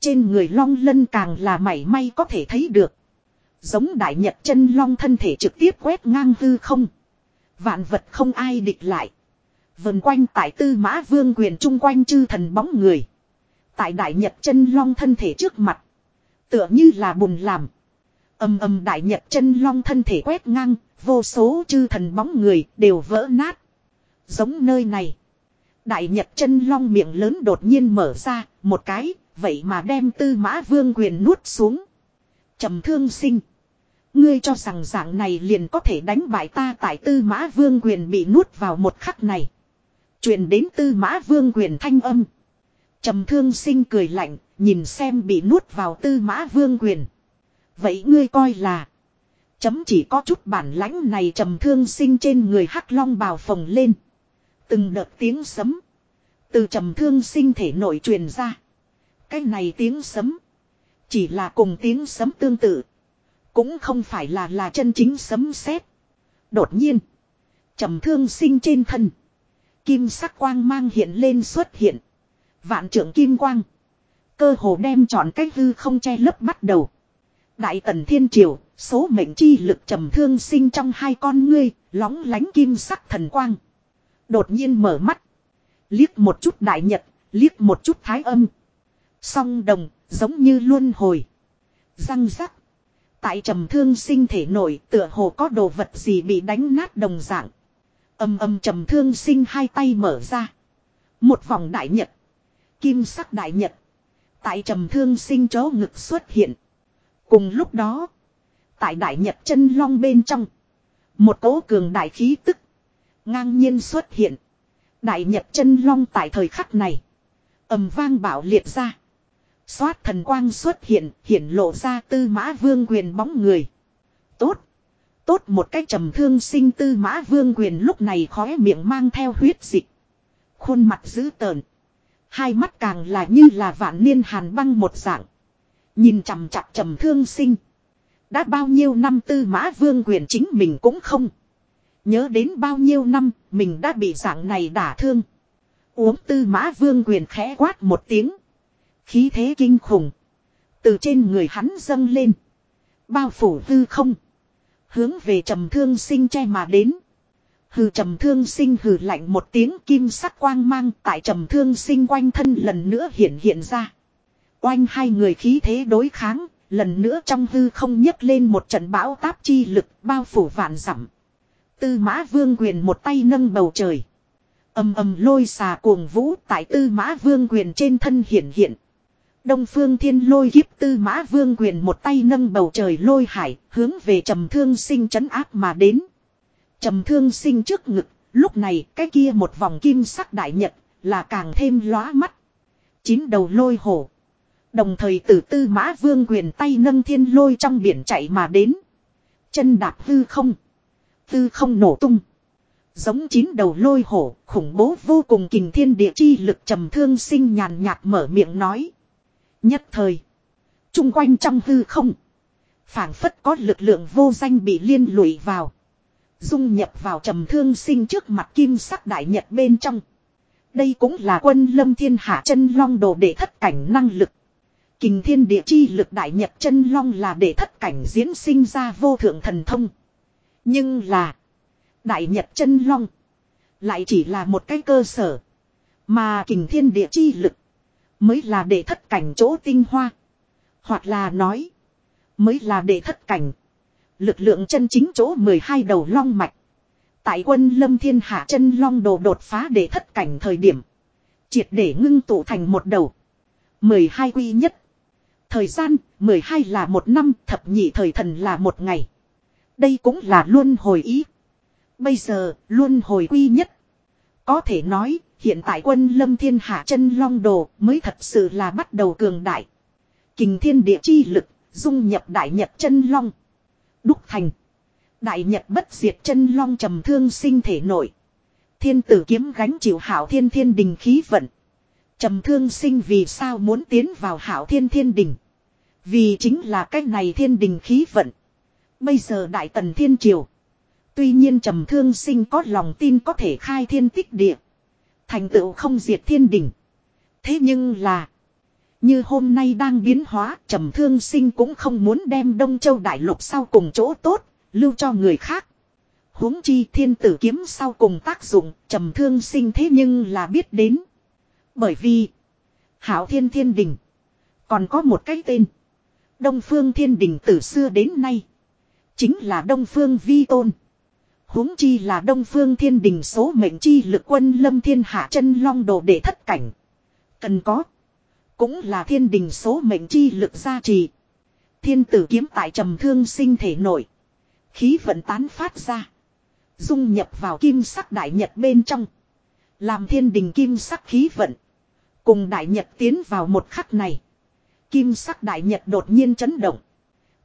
Trên người long lân càng là mảy may có thể thấy được. Giống đại nhật chân long thân thể trực tiếp quét ngang hư không. Vạn vật không ai địch lại. Vần quanh tại tư mã vương quyền chung quanh chư thần bóng người. Tại đại nhật chân long thân thể trước mặt. Tựa như là bùn làm. ầm ầm đại nhật chân long thân thể quét ngang. Vô số chư thần bóng người đều vỡ nát. Giống nơi này. Đại Nhật chân long miệng lớn đột nhiên mở ra, một cái, vậy mà đem tư mã vương quyền nuốt xuống. trầm thương sinh. Ngươi cho rằng dạng này liền có thể đánh bại ta tại tư mã vương quyền bị nuốt vào một khắc này. truyền đến tư mã vương quyền thanh âm trầm thương sinh cười lạnh, nhìn xem bị nuốt vào tư mã vương quyền. Vậy ngươi coi là. Chấm chỉ có chút bản lãnh này trầm thương sinh trên người hắc long bào phồng lên. Từng đợt tiếng sấm. Từ trầm thương sinh thể nội truyền ra. Cái này tiếng sấm. Chỉ là cùng tiếng sấm tương tự. Cũng không phải là là chân chính sấm sét. Đột nhiên. trầm thương sinh trên thân. Kim sắc quang mang hiện lên xuất hiện. Vạn trưởng kim quang. Cơ hồ đem chọn cách hư không che lấp bắt đầu. Đại tần thiên triều, số mệnh chi lực trầm thương sinh trong hai con ngươi, lóng lánh kim sắc thần quang. Đột nhiên mở mắt. Liếc một chút đại nhật, liếc một chút thái âm. Song đồng, giống như luân hồi. Răng rắc. Tại trầm thương sinh thể nổi tựa hồ có đồ vật gì bị đánh nát đồng dạng. Âm âm trầm thương sinh hai tay mở ra. Một vòng đại nhật. Kim sắc đại nhật. Tại trầm thương sinh chó ngực xuất hiện. Cùng lúc đó. Tại đại nhật chân long bên trong. Một cỗ cường đại khí tức. Ngang nhiên xuất hiện. Đại nhật chân long tại thời khắc này. ầm vang bảo liệt ra. Xoát thần quang xuất hiện, hiển lộ ra tư mã vương quyền bóng người. Tốt. Tốt một cách trầm thương sinh tư mã vương quyền lúc này khóe miệng mang theo huyết dịch. Khuôn mặt dữ tợn. Hai mắt càng là như là vạn niên hàn băng một dạng. Nhìn chằm chặt trầm thương sinh. Đã bao nhiêu năm tư mã vương quyền chính mình cũng không. Nhớ đến bao nhiêu năm, mình đã bị dạng này đả thương. Uống tư mã vương quyền khẽ quát một tiếng. Khí thế kinh khủng. Từ trên người hắn dâng lên. Bao phủ hư không. Hướng về trầm thương sinh che mà đến. Hừ trầm thương sinh hừ lạnh một tiếng kim sắc quang mang tại trầm thương sinh quanh thân lần nữa hiện hiện ra. quanh hai người khí thế đối kháng, lần nữa trong hư không nhấc lên một trận bão táp chi lực bao phủ vạn dặm. Tư mã vương quyền một tay nâng bầu trời. ầm ầm lôi xà cuồng vũ tại tư mã vương quyền trên thân hiện hiện. Đông phương thiên lôi kiếp tư mã vương quyền một tay nâng bầu trời lôi hải hướng về trầm thương sinh chấn áp mà đến. Trầm thương sinh trước ngực, lúc này cái kia một vòng kim sắc đại nhật là càng thêm lóa mắt. Chín đầu lôi hổ. Đồng thời từ tư mã vương quyền tay nâng thiên lôi trong biển chạy mà đến. Chân đạp hư không. Tư không nổ tung. Giống chín đầu lôi hổ, khủng bố vô cùng kình thiên địa chi lực trầm thương sinh nhàn nhạt mở miệng nói. Nhất thời. Trung quanh trong hư không. phảng phất có lực lượng vô danh bị liên lụy vào. Dung nhập vào trầm thương sinh trước mặt kim sắc đại nhật bên trong. Đây cũng là quân lâm thiên hạ chân long đồ để thất cảnh năng lực. Kình thiên địa chi lực đại nhật chân long là để thất cảnh diễn sinh ra vô thượng thần thông. Nhưng là. Đại nhật chân long. Lại chỉ là một cái cơ sở. Mà kình thiên địa chi lực. Mới là để thất cảnh chỗ tinh hoa. Hoặc là nói. Mới là để thất cảnh. Lực lượng chân chính chỗ 12 đầu long mạch. Tại quân lâm thiên hạ chân long đồ đột phá để thất cảnh thời điểm. Triệt để ngưng tụ thành một đầu. 12 quy nhất. Thời gian 12 là một năm, thập nhị thời thần là một ngày. Đây cũng là luân hồi ý. Bây giờ, luân hồi quy nhất. Có thể nói, hiện tại quân lâm thiên hạ chân long đồ mới thật sự là bắt đầu cường đại. Kình thiên địa chi lực, dung nhập đại nhật chân long. Đúc thành. Đại Nhật bất diệt chân long trầm thương sinh thể nội. Thiên tử kiếm gánh chịu hảo thiên thiên đình khí vận. Trầm thương sinh vì sao muốn tiến vào hảo thiên thiên đình. Vì chính là cách này thiên đình khí vận. Bây giờ đại tần thiên triều. Tuy nhiên trầm thương sinh có lòng tin có thể khai thiên tích địa. Thành tựu không diệt thiên đình. Thế nhưng là. Như hôm nay đang biến hóa, trầm thương sinh cũng không muốn đem Đông Châu Đại Lục sau cùng chỗ tốt, lưu cho người khác. huống chi thiên tử kiếm sau cùng tác dụng, trầm thương sinh thế nhưng là biết đến. Bởi vì, Hảo Thiên Thiên Đình, còn có một cái tên. Đông Phương Thiên Đình từ xưa đến nay, chính là Đông Phương Vi Tôn. huống chi là đông phương thiên đình số mệnh chi lực quân lâm thiên hạ chân long đồ để thất cảnh. Cần có. Cũng là thiên đình số mệnh chi lực gia trì. Thiên tử kiếm tại trầm thương sinh thể nổi. Khí vận tán phát ra. Dung nhập vào kim sắc đại nhật bên trong. Làm thiên đình kim sắc khí vận. Cùng đại nhật tiến vào một khắc này. Kim sắc đại nhật đột nhiên chấn động.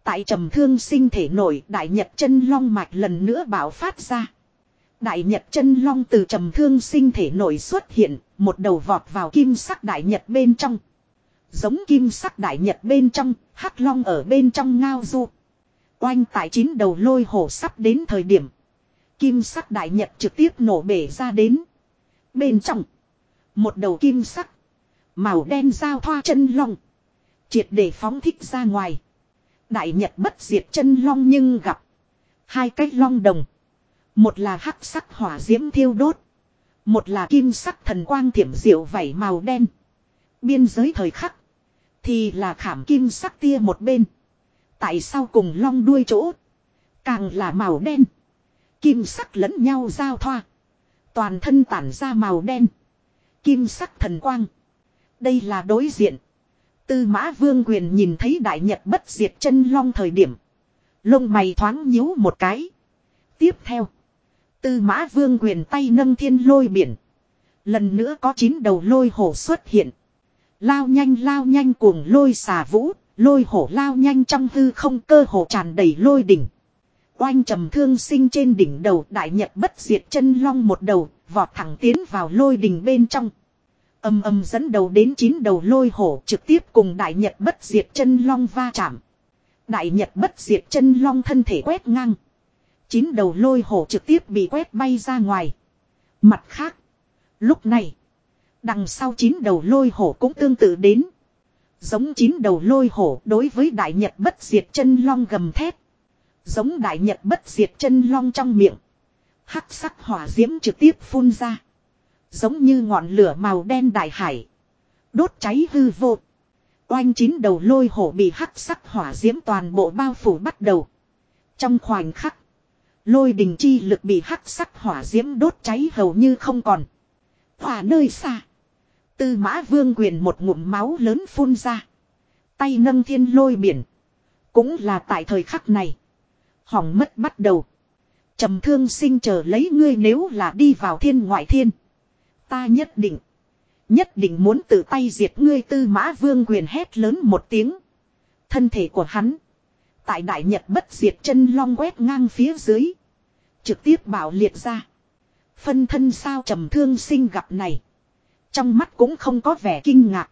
Tại trầm thương sinh thể nổi đại nhật chân long mạch lần nữa bảo phát ra. Đại nhật chân long từ trầm thương sinh thể nổi xuất hiện, một đầu vọt vào kim sắc đại nhật bên trong. Giống kim sắc đại nhật bên trong, hắc long ở bên trong ngao du. Oanh tại chín đầu lôi hổ sắp đến thời điểm. Kim sắc đại nhật trực tiếp nổ bể ra đến. Bên trong, một đầu kim sắc, màu đen giao thoa chân long. Triệt để phóng thích ra ngoài. Đại nhật bất diệt chân long nhưng gặp. Hai cái long đồng. Một là hắc sắc hỏa diễm thiêu đốt. Một là kim sắc thần quang thiểm diệu vảy màu đen. Biên giới thời khắc. Thì là khảm kim sắc tia một bên. Tại sao cùng long đuôi chỗ. Càng là màu đen. Kim sắc lẫn nhau giao thoa. Toàn thân tản ra màu đen. Kim sắc thần quang. Đây là đối diện. Tư mã vương quyền nhìn thấy đại nhật bất diệt chân long thời điểm. Lông mày thoáng nhíu một cái. Tiếp theo. Tư mã vương quyền tay nâng thiên lôi biển. Lần nữa có chín đầu lôi hổ xuất hiện. Lao nhanh lao nhanh cuồng lôi xà vũ. Lôi hổ lao nhanh trong hư không cơ hồ tràn đầy lôi đỉnh. Oanh trầm thương sinh trên đỉnh đầu, đại nhật bất diệt chân long một đầu. Vọt thẳng tiến vào lôi đỉnh bên trong. Âm âm dẫn đầu đến chín đầu lôi hổ, trực tiếp cùng đại nhật bất diệt chân long va chạm. Đại nhật bất diệt chân long thân thể quét ngang. Chín đầu lôi hổ trực tiếp bị quét bay ra ngoài. Mặt khác. Lúc này. Đằng sau chín đầu lôi hổ cũng tương tự đến. Giống chín đầu lôi hổ đối với đại nhật bất diệt chân long gầm thét. Giống đại nhật bất diệt chân long trong miệng. Hắc sắc hỏa diễm trực tiếp phun ra. Giống như ngọn lửa màu đen đại hải. Đốt cháy hư vô. Oanh chín đầu lôi hổ bị hắc sắc hỏa diễm toàn bộ bao phủ bắt đầu. Trong khoảnh khắc. Lôi đình chi lực bị hắc sắc hỏa diễm đốt cháy hầu như không còn. Hỏa nơi xa. Tư mã vương quyền một ngụm máu lớn phun ra. Tay nâng thiên lôi biển. Cũng là tại thời khắc này. Hỏng mất bắt đầu. trầm thương sinh chờ lấy ngươi nếu là đi vào thiên ngoại thiên. Ta nhất định. Nhất định muốn tự tay diệt ngươi tư mã vương quyền hét lớn một tiếng. Thân thể của hắn. Tại đại nhật bất diệt chân long quét ngang phía dưới. Trực tiếp bảo liệt ra. Phân thân sao trầm thương sinh gặp này. Trong mắt cũng không có vẻ kinh ngạc.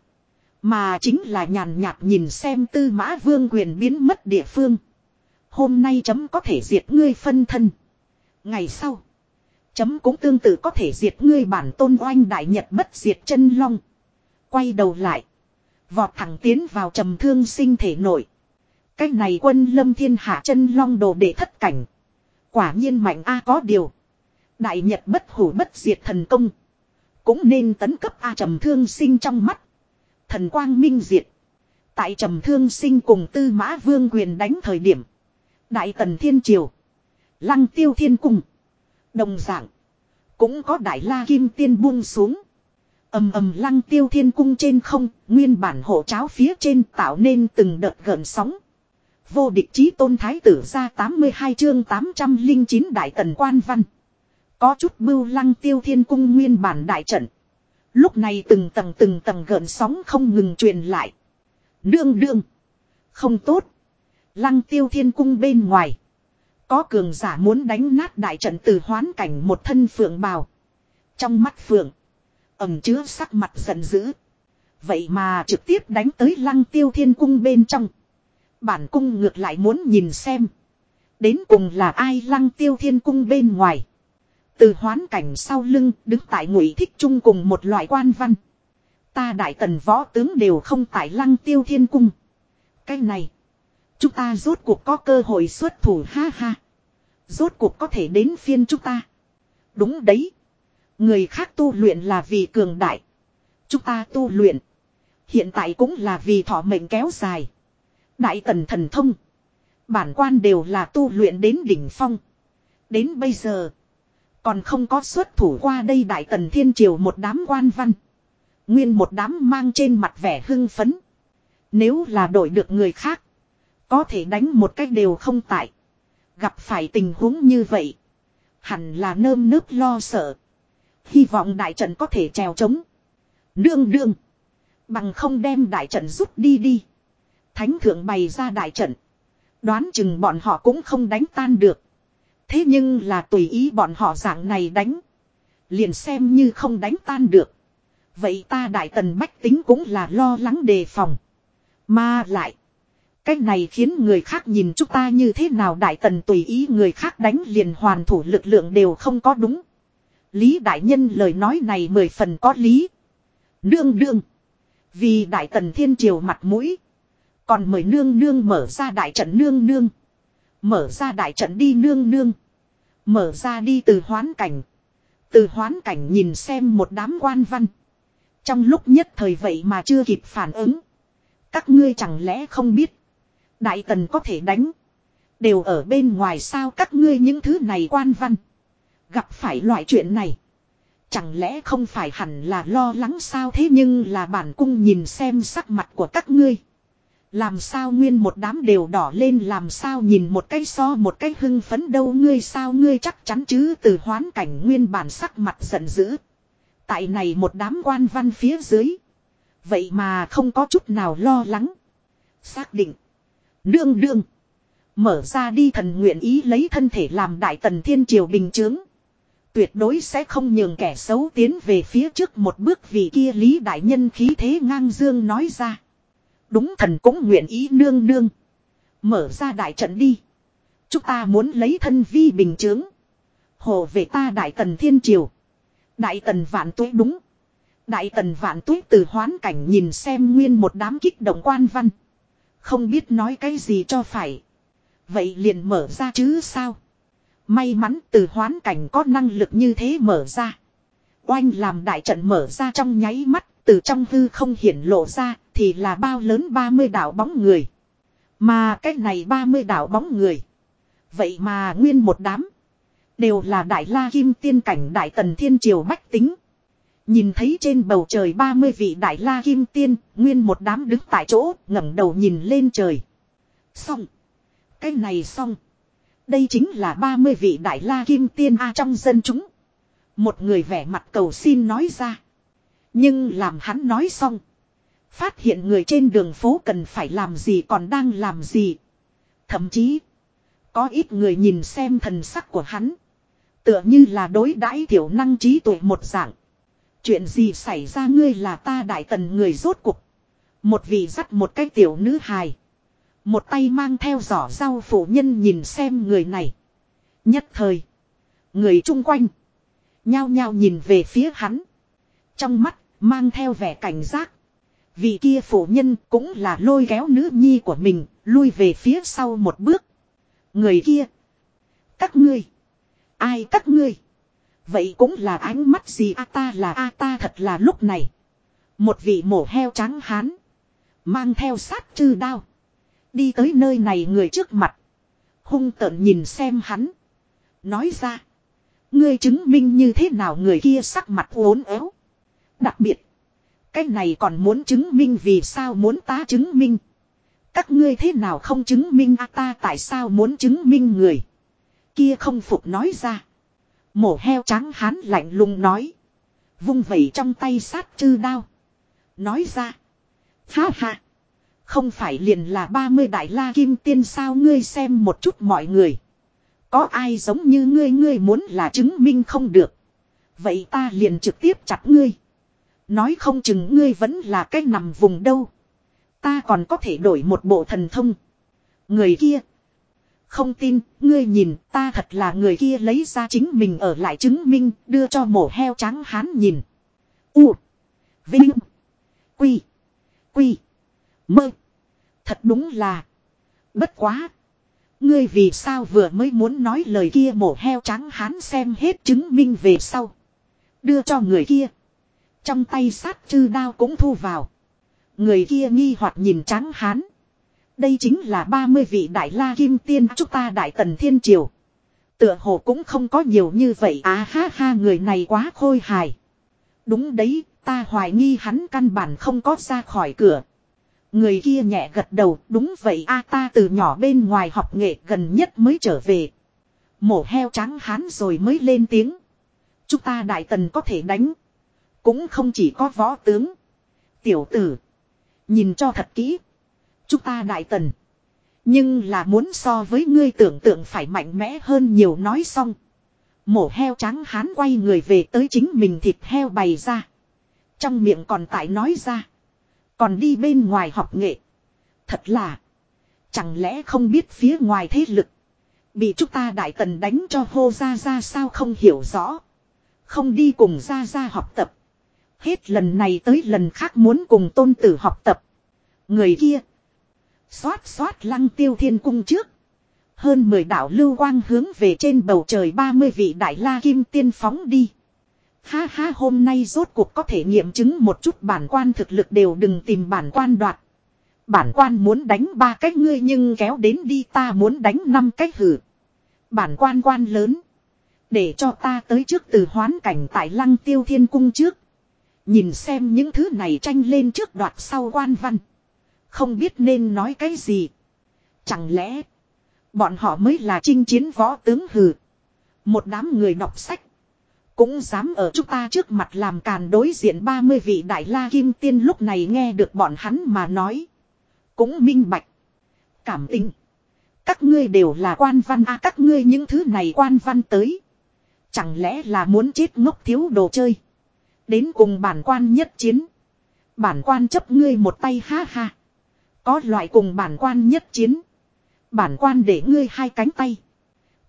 Mà chính là nhàn nhạt nhìn xem tư mã vương quyền biến mất địa phương. Hôm nay chấm có thể diệt ngươi phân thân. Ngày sau. Chấm cũng tương tự có thể diệt ngươi bản tôn oanh đại nhật bất diệt chân long. Quay đầu lại. Vọt thẳng tiến vào trầm thương sinh thể nội Cách này quân lâm thiên hạ chân long đồ để thất cảnh. Quả nhiên mạnh A có điều. Đại nhật bất hủ bất diệt thần công. Cũng nên tấn cấp A trầm thương sinh trong mắt. Thần quang minh diệt. Tại trầm thương sinh cùng tư mã vương quyền đánh thời điểm. Đại tần thiên triều. Lăng tiêu thiên cung. Đồng dạng. Cũng có đại la kim tiên buông xuống. ầm ầm lăng tiêu thiên cung trên không. Nguyên bản hộ cháo phía trên tạo nên từng đợt gợn sóng. Vô địch chí tôn thái tử ra 82 chương 809 đại tần quan văn. Có chút bưu lăng tiêu thiên cung nguyên bản đại trận. Lúc này từng tầng từng tầng gợn sóng không ngừng truyền lại. Đương đương. Không tốt. Lăng tiêu thiên cung bên ngoài. Có cường giả muốn đánh nát đại trận từ hoán cảnh một thân phượng bào. Trong mắt phượng. ẩm chứa sắc mặt giận dữ. Vậy mà trực tiếp đánh tới lăng tiêu thiên cung bên trong. Bản cung ngược lại muốn nhìn xem. Đến cùng là ai lăng tiêu thiên cung bên ngoài. Từ hoán cảnh sau lưng, đứng tại ngụy thích trung cùng một loại quan văn. Ta đại tần võ tướng đều không tại lăng tiêu thiên cung. Cái này. Chúng ta rốt cuộc có cơ hội xuất thủ ha ha. Rốt cuộc có thể đến phiên chúng ta. Đúng đấy. Người khác tu luyện là vì cường đại. Chúng ta tu luyện. Hiện tại cũng là vì thọ mệnh kéo dài. Đại tần thần thông. Bản quan đều là tu luyện đến đỉnh phong. Đến bây giờ. Còn không có xuất thủ qua đây Đại Tần Thiên Triều một đám quan văn. Nguyên một đám mang trên mặt vẻ hưng phấn. Nếu là đổi được người khác. Có thể đánh một cách đều không tại. Gặp phải tình huống như vậy. Hẳn là nơm nước lo sợ. Hy vọng đại trận có thể trèo trống. Đương đương. Bằng không đem đại trận rút đi đi. Thánh thượng bày ra đại trận. Đoán chừng bọn họ cũng không đánh tan được. Thế nhưng là tùy ý bọn họ dạng này đánh. Liền xem như không đánh tan được. Vậy ta đại tần bách tính cũng là lo lắng đề phòng. Mà lại. Cái này khiến người khác nhìn chúng ta như thế nào đại tần tùy ý người khác đánh liền hoàn thủ lực lượng đều không có đúng. Lý đại nhân lời nói này mười phần có lý. Nương nương. Vì đại tần thiên triều mặt mũi. Còn mời nương nương mở ra đại trận nương nương. Mở ra đại trận đi nương nương. Mở ra đi từ hoán cảnh. Từ hoán cảnh nhìn xem một đám quan văn. Trong lúc nhất thời vậy mà chưa kịp phản ứng. Các ngươi chẳng lẽ không biết. Đại tần có thể đánh. Đều ở bên ngoài sao các ngươi những thứ này quan văn. Gặp phải loại chuyện này. Chẳng lẽ không phải hẳn là lo lắng sao thế nhưng là bản cung nhìn xem sắc mặt của các ngươi. Làm sao nguyên một đám đều đỏ lên, làm sao nhìn một cái so một cái hưng phấn đâu, ngươi sao, ngươi chắc chắn chứ từ hoán cảnh nguyên bản sắc mặt giận dữ. Tại này một đám quan văn phía dưới. Vậy mà không có chút nào lo lắng. Xác định. Đương đương. Mở ra đi thần nguyện ý lấy thân thể làm đại tần thiên triều bình chướng. Tuyệt đối sẽ không nhường kẻ xấu tiến về phía trước một bước vì kia lý đại nhân khí thế ngang dương nói ra. Đúng thần cũng nguyện ý nương nương. Mở ra đại trận đi. Chúng ta muốn lấy thân vi bình chướng. Hồ về ta đại tần thiên triều. Đại tần vạn tuế đúng. Đại tần vạn tuế từ hoán cảnh nhìn xem nguyên một đám kích động quan văn. Không biết nói cái gì cho phải. Vậy liền mở ra chứ sao. May mắn từ hoán cảnh có năng lực như thế mở ra. Oanh làm đại trận mở ra trong nháy mắt, từ trong hư không hiển lộ ra, thì là bao lớn 30 đảo bóng người. Mà cái này 30 đảo bóng người. Vậy mà nguyên một đám. Đều là đại la kim tiên cảnh đại tần thiên triều bách tính. Nhìn thấy trên bầu trời 30 vị đại la kim tiên, nguyên một đám đứng tại chỗ, ngẩng đầu nhìn lên trời. Xong. Cái này xong. Đây chính là 30 vị đại la kim tiên A trong dân chúng. Một người vẻ mặt cầu xin nói ra. Nhưng làm hắn nói xong. Phát hiện người trên đường phố cần phải làm gì còn đang làm gì. Thậm chí. Có ít người nhìn xem thần sắc của hắn. Tựa như là đối đãi tiểu năng trí tuệ một dạng. Chuyện gì xảy ra ngươi là ta đại tần người rốt cục. Một vị dắt một cái tiểu nữ hài. Một tay mang theo giỏ rau phụ nhân nhìn xem người này. Nhất thời. Người chung quanh. Nhao nhao nhìn về phía hắn. Trong mắt, mang theo vẻ cảnh giác. Vị kia phụ nhân cũng là lôi kéo nữ nhi của mình. Lui về phía sau một bước. Người kia. Các ngươi. Ai các ngươi. Vậy cũng là ánh mắt gì a ta là a ta thật là lúc này. Một vị mổ heo trắng hán. Mang theo sát chư đao. Đi tới nơi này người trước mặt. Hung tợn nhìn xem hắn. Nói ra. Ngươi chứng minh như thế nào người kia sắc mặt uốn éo. Đặc biệt. Cái này còn muốn chứng minh vì sao muốn ta chứng minh. Các ngươi thế nào không chứng minh a ta tại sao muốn chứng minh người. Kia không phục nói ra. Mổ heo trắng hán lạnh lùng nói. Vung vẩy trong tay sát chư đao. Nói ra. Ha ha. Không phải liền là 30 đại la kim tiên sao ngươi xem một chút mọi người. Có ai giống như ngươi ngươi muốn là chứng minh không được. Vậy ta liền trực tiếp chặt ngươi. Nói không chừng ngươi vẫn là cái nằm vùng đâu. Ta còn có thể đổi một bộ thần thông. Người kia. Không tin, ngươi nhìn, ta thật là người kia lấy ra chính mình ở lại chứng minh, đưa cho mổ heo trắng hán nhìn. U. Vinh. Quy. Quy. Mơ. Thật đúng là. Bất quá. Ngươi vì sao vừa mới muốn nói lời kia mổ heo trắng hán xem hết chứng minh về sau. Đưa cho người kia. Trong tay sát chư đao cũng thu vào. Người kia nghi hoặc nhìn tráng hán. Đây chính là 30 vị đại la kim tiên chúng ta đại tần thiên triều. Tựa hồ cũng không có nhiều như vậy à ha ha người này quá khôi hài. Đúng đấy, ta hoài nghi hắn căn bản không có ra khỏi cửa. Người kia nhẹ gật đầu, đúng vậy a ta từ nhỏ bên ngoài học nghệ gần nhất mới trở về. Mổ heo trắng hán rồi mới lên tiếng. Chúng ta đại tần có thể đánh. Cũng không chỉ có võ tướng. Tiểu tử. Nhìn cho thật kỹ. Chúng ta đại tần. Nhưng là muốn so với ngươi tưởng tượng phải mạnh mẽ hơn nhiều nói xong. Mổ heo trắng hán quay người về tới chính mình thịt heo bày ra. Trong miệng còn tại nói ra. Còn đi bên ngoài học nghệ. Thật là. Chẳng lẽ không biết phía ngoài thế lực. Bị chúng ta đại tần đánh cho hô ra ra sao không hiểu rõ. Không đi cùng ra ra học tập. Hết lần này tới lần khác muốn cùng tôn tử học tập. Người kia. Xoát xoát lăng tiêu thiên cung trước. Hơn 10 đạo lưu quang hướng về trên bầu trời 30 vị đại la kim tiên phóng đi. Ha ha, hôm nay rốt cuộc có thể nghiệm chứng một chút bản quan thực lực đều đừng tìm bản quan đoạt. Bản quan muốn đánh ba cách ngươi nhưng kéo đến đi ta muốn đánh năm cách hử. Bản quan quan lớn. Để cho ta tới trước từ hoán cảnh tại lăng tiêu thiên cung trước. Nhìn xem những thứ này tranh lên trước đoạt sau quan văn. Không biết nên nói cái gì. Chẳng lẽ. Bọn họ mới là chinh chiến võ tướng hừ. Một đám người đọc sách. Cũng dám ở chúng ta trước mặt làm càn đối diện 30 vị đại la kim tiên lúc này nghe được bọn hắn mà nói. Cũng minh bạch. Cảm tình. Các ngươi đều là quan văn a à, các ngươi những thứ này quan văn tới. Chẳng lẽ là muốn chết ngốc thiếu đồ chơi. Đến cùng bản quan nhất chiến. Bản quan chấp ngươi một tay ha ha. Có loại cùng bản quan nhất chiến. Bản quan để ngươi hai cánh tay.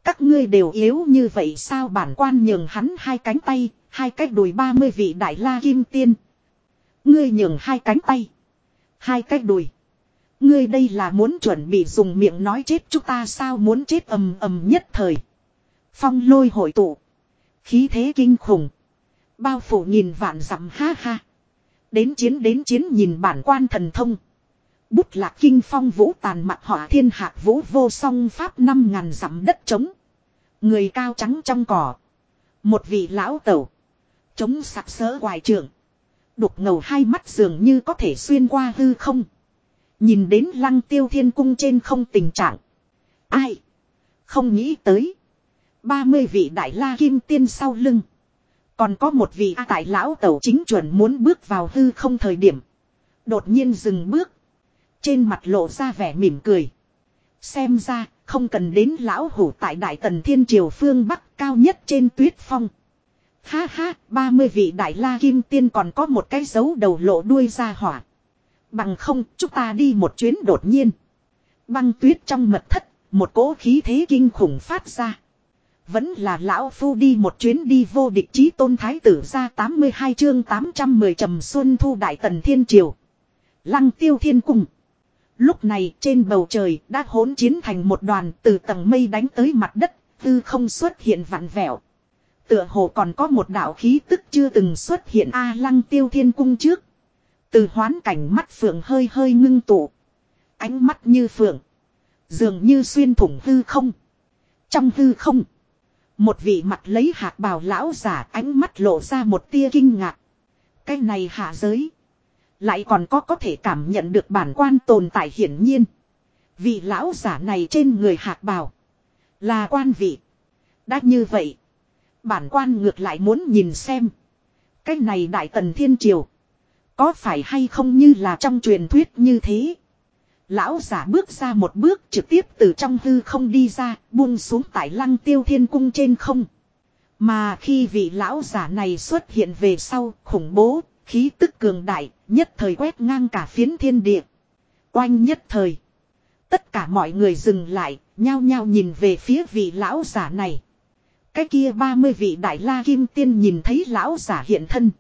Các ngươi đều yếu như vậy sao bản quan nhường hắn hai cánh tay, hai cách đùi ba mươi vị đại la kim tiên. Ngươi nhường hai cánh tay, hai cách đùi. Ngươi đây là muốn chuẩn bị dùng miệng nói chết chúng ta sao muốn chết ầm ầm nhất thời. Phong lôi hội tụ. Khí thế kinh khủng. Bao phủ nhìn vạn dặm ha ha. Đến chiến đến chiến nhìn bản quan thần thông. Bút lạc kinh phong vũ tàn mặt họa thiên hạ vũ vô song pháp năm ngàn dặm đất trống. Người cao trắng trong cỏ. Một vị lão tẩu. Chống sặc sỡ hoài trưởng. Đục ngầu hai mắt dường như có thể xuyên qua hư không. Nhìn đến lăng tiêu thiên cung trên không tình trạng. Ai? Không nghĩ tới. ba mươi vị đại la kim tiên sau lưng. Còn có một vị A tại lão tẩu chính chuẩn muốn bước vào hư không thời điểm. Đột nhiên dừng bước. Trên mặt lộ ra vẻ mỉm cười. Xem ra, không cần đến lão hủ tại Đại Tần Thiên Triều phương Bắc cao nhất trên tuyết phong. Ha ha, 30 vị Đại La Kim Tiên còn có một cái dấu đầu lộ đuôi ra hỏa. Bằng không, chúng ta đi một chuyến đột nhiên. Băng tuyết trong mật thất, một cỗ khí thế kinh khủng phát ra. Vẫn là lão phu đi một chuyến đi vô địch chí tôn thái tử ra 82 chương 810 trầm xuân thu đại tần thiên triều. Lăng tiêu thiên cung. Lúc này trên bầu trời đã hỗn chiến thành một đoàn từ tầng mây đánh tới mặt đất, tư không xuất hiện vặn vẹo. Tựa hồ còn có một đạo khí tức chưa từng xuất hiện A lăng tiêu thiên cung trước. Từ hoán cảnh mắt phượng hơi hơi ngưng tụ. Ánh mắt như phượng. Dường như xuyên thủng hư không. Trong hư không. Một vị mặt lấy hạt bào lão giả ánh mắt lộ ra một tia kinh ngạc. Cái này hạ giới. Lại còn có có thể cảm nhận được bản quan tồn tại hiển nhiên. Vị lão giả này trên người hạt bào. Là quan vị. Đã như vậy. Bản quan ngược lại muốn nhìn xem. Cái này đại tần thiên triều. Có phải hay không như là trong truyền thuyết như thế. Lão giả bước ra một bước trực tiếp từ trong hư không đi ra, buông xuống tại lăng tiêu thiên cung trên không. Mà khi vị lão giả này xuất hiện về sau, khủng bố, khí tức cường đại, nhất thời quét ngang cả phiến thiên địa. Oanh nhất thời. Tất cả mọi người dừng lại, nhao nhao nhìn về phía vị lão giả này. Cái kia 30 vị đại la kim tiên nhìn thấy lão giả hiện thân.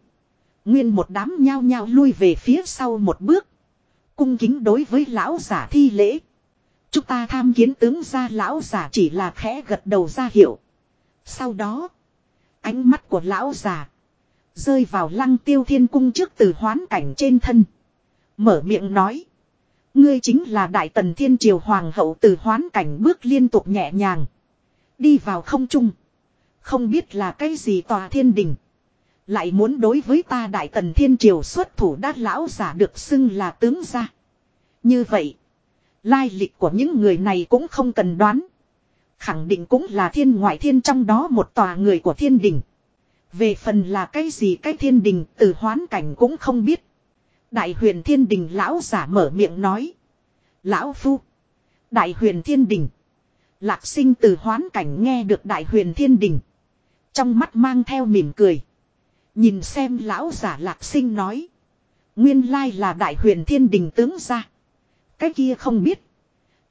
Nguyên một đám nhao nhao lui về phía sau một bước. Cung kính đối với lão giả thi lễ. Chúng ta tham kiến tướng ra lão giả chỉ là khẽ gật đầu ra hiệu. Sau đó, ánh mắt của lão giả Rơi vào lăng tiêu thiên cung trước từ hoán cảnh trên thân. Mở miệng nói. Ngươi chính là đại tần thiên triều hoàng hậu từ hoán cảnh bước liên tục nhẹ nhàng. Đi vào không trung. Không biết là cái gì tòa thiên đình. Lại muốn đối với ta đại tần thiên triều xuất thủ đát lão giả được xưng là tướng gia. Như vậy. Lai lịch của những người này cũng không cần đoán. Khẳng định cũng là thiên ngoại thiên trong đó một tòa người của thiên đình. Về phần là cái gì cái thiên đình, từ hoán cảnh cũng không biết. Đại huyền thiên đình lão giả mở miệng nói. Lão phu. Đại huyền thiên đình. Lạc sinh từ hoán cảnh nghe được đại huyền thiên đình. Trong mắt mang theo mỉm cười. Nhìn xem lão giả lạc sinh nói. Nguyên lai là đại huyền thiên đình tướng ra. Cái kia không biết.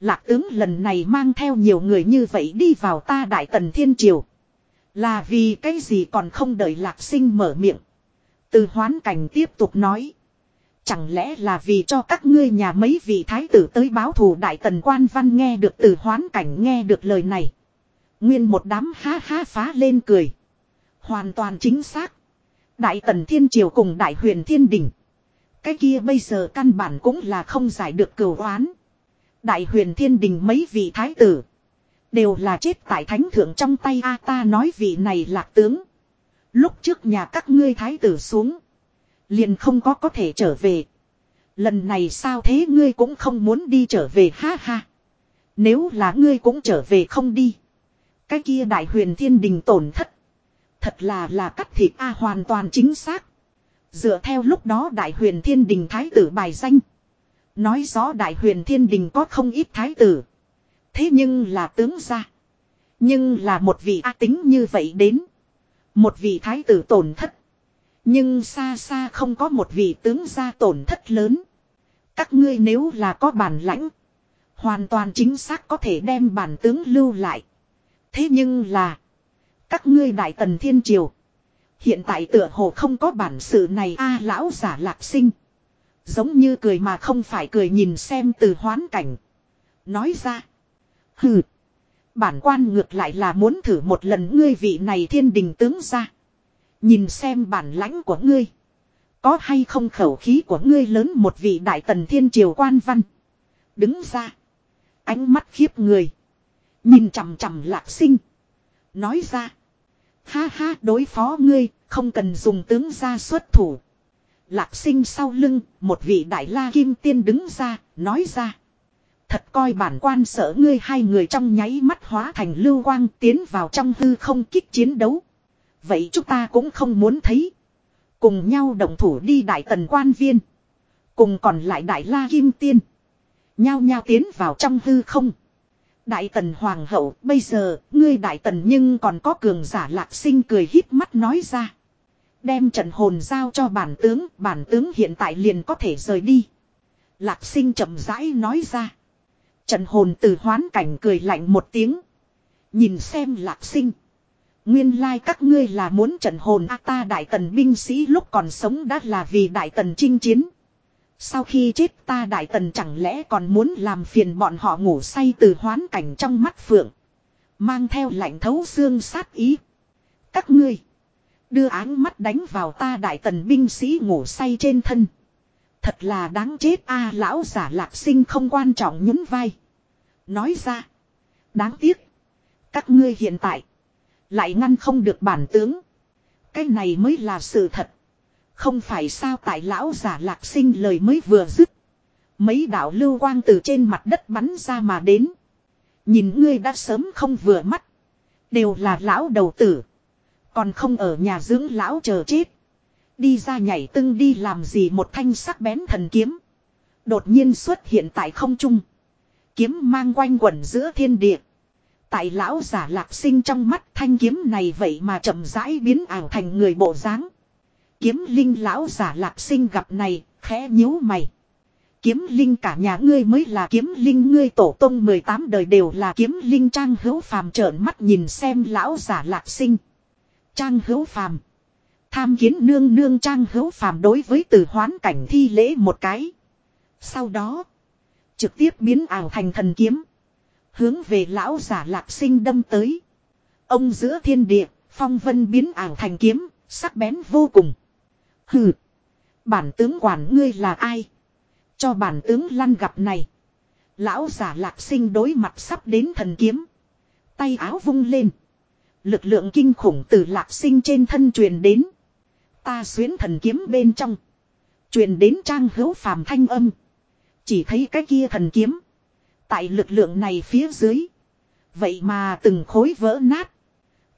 Lạc tướng lần này mang theo nhiều người như vậy đi vào ta đại tần thiên triều. Là vì cái gì còn không đợi lạc sinh mở miệng. Từ hoán cảnh tiếp tục nói. Chẳng lẽ là vì cho các ngươi nhà mấy vị thái tử tới báo thù đại tần quan văn nghe được từ hoán cảnh nghe được lời này. Nguyên một đám ha ha phá lên cười. Hoàn toàn chính xác. Đại tần thiên triều cùng đại huyền thiên đình. Cái kia bây giờ căn bản cũng là không giải được cửu oán. Đại huyền thiên đình mấy vị thái tử. Đều là chết tại thánh thượng trong tay A ta nói vị này lạc tướng. Lúc trước nhà các ngươi thái tử xuống. Liền không có có thể trở về. Lần này sao thế ngươi cũng không muốn đi trở về, ha ha. Nếu là ngươi cũng trở về không đi. Cái kia đại huyền thiên đình tổn thất. Thật là là cắt thịt A hoàn toàn chính xác. Dựa theo lúc đó đại huyền thiên đình thái tử bài danh. Nói rõ đại huyền thiên đình có không ít thái tử. Thế nhưng là tướng gia. Nhưng là một vị A tính như vậy đến. Một vị thái tử tổn thất. Nhưng xa xa không có một vị tướng gia tổn thất lớn. Các ngươi nếu là có bản lãnh. Hoàn toàn chính xác có thể đem bản tướng lưu lại. Thế nhưng là. Các ngươi đại tần thiên triều. Hiện tại tựa hồ không có bản sự này a à, lão giả lạc sinh. Giống như cười mà không phải cười nhìn xem từ hoán cảnh. Nói ra. Hừ. Bản quan ngược lại là muốn thử một lần ngươi vị này thiên đình tướng ra. Nhìn xem bản lãnh của ngươi. Có hay không khẩu khí của ngươi lớn một vị đại tần thiên triều quan văn. Đứng ra. Ánh mắt khiếp người. Nhìn chằm chằm lạc sinh. Nói ra. Ha ha đối phó ngươi, không cần dùng tướng ra xuất thủ. Lạc sinh sau lưng, một vị đại la kim tiên đứng ra, nói ra. Thật coi bản quan sợ ngươi hai người trong nháy mắt hóa thành lưu quang tiến vào trong hư không kích chiến đấu. Vậy chúng ta cũng không muốn thấy. Cùng nhau đồng thủ đi đại tần quan viên. Cùng còn lại đại la kim tiên. Nhao nhao tiến vào trong hư không. Đại tần hoàng hậu, bây giờ, ngươi đại tần nhưng còn có cường giả lạc sinh cười hít mắt nói ra. Đem trận hồn giao cho bản tướng, bản tướng hiện tại liền có thể rời đi. Lạc sinh chậm rãi nói ra. Trận hồn từ hoán cảnh cười lạnh một tiếng. Nhìn xem lạc sinh. Nguyên lai like các ngươi là muốn trận hồn A ta đại tần binh sĩ lúc còn sống đã là vì đại tần chinh chiến. Sau khi chết ta đại tần chẳng lẽ còn muốn làm phiền bọn họ ngủ say từ hoán cảnh trong mắt phượng. Mang theo lạnh thấu xương sát ý. Các ngươi. Đưa áng mắt đánh vào ta đại tần binh sĩ ngủ say trên thân. Thật là đáng chết a, lão giả lạc sinh không quan trọng nhún vai. Nói ra. Đáng tiếc. Các ngươi hiện tại. Lại ngăn không được bản tướng. Cái này mới là sự thật. Không phải sao tại lão giả lạc sinh lời mới vừa dứt. Mấy đạo lưu quang từ trên mặt đất bắn ra mà đến. Nhìn ngươi đã sớm không vừa mắt. Đều là lão đầu tử. Còn không ở nhà dưỡng lão chờ chết. Đi ra nhảy tưng đi làm gì một thanh sắc bén thần kiếm. Đột nhiên xuất hiện tại không trung. Kiếm mang quanh quẩn giữa thiên địa. Tại lão giả lạc sinh trong mắt thanh kiếm này vậy mà chậm rãi biến ảo thành người bộ dáng. Kiếm linh lão giả lạc sinh gặp này, khẽ nhíu mày. Kiếm linh cả nhà ngươi mới là kiếm linh ngươi tổ tông 18 đời đều là kiếm linh trang hữu phàm trợn mắt nhìn xem lão giả lạc sinh. Trang hữu phàm. Tham kiến nương nương trang hữu phàm đối với từ hoán cảnh thi lễ một cái. Sau đó. Trực tiếp biến ảo thành thần kiếm. Hướng về lão giả lạc sinh đâm tới. Ông giữa thiên địa, phong vân biến ảo thành kiếm, sắc bén vô cùng. Hừ. Bản tướng quản ngươi là ai? Cho bản tướng lăn gặp này. Lão giả lạc sinh đối mặt sắp đến thần kiếm. Tay áo vung lên. Lực lượng kinh khủng từ lạc sinh trên thân truyền đến. Ta xuyến thần kiếm bên trong. Truyền đến trang hữu phàm thanh âm. Chỉ thấy cái kia thần kiếm. Tại lực lượng này phía dưới. Vậy mà từng khối vỡ nát.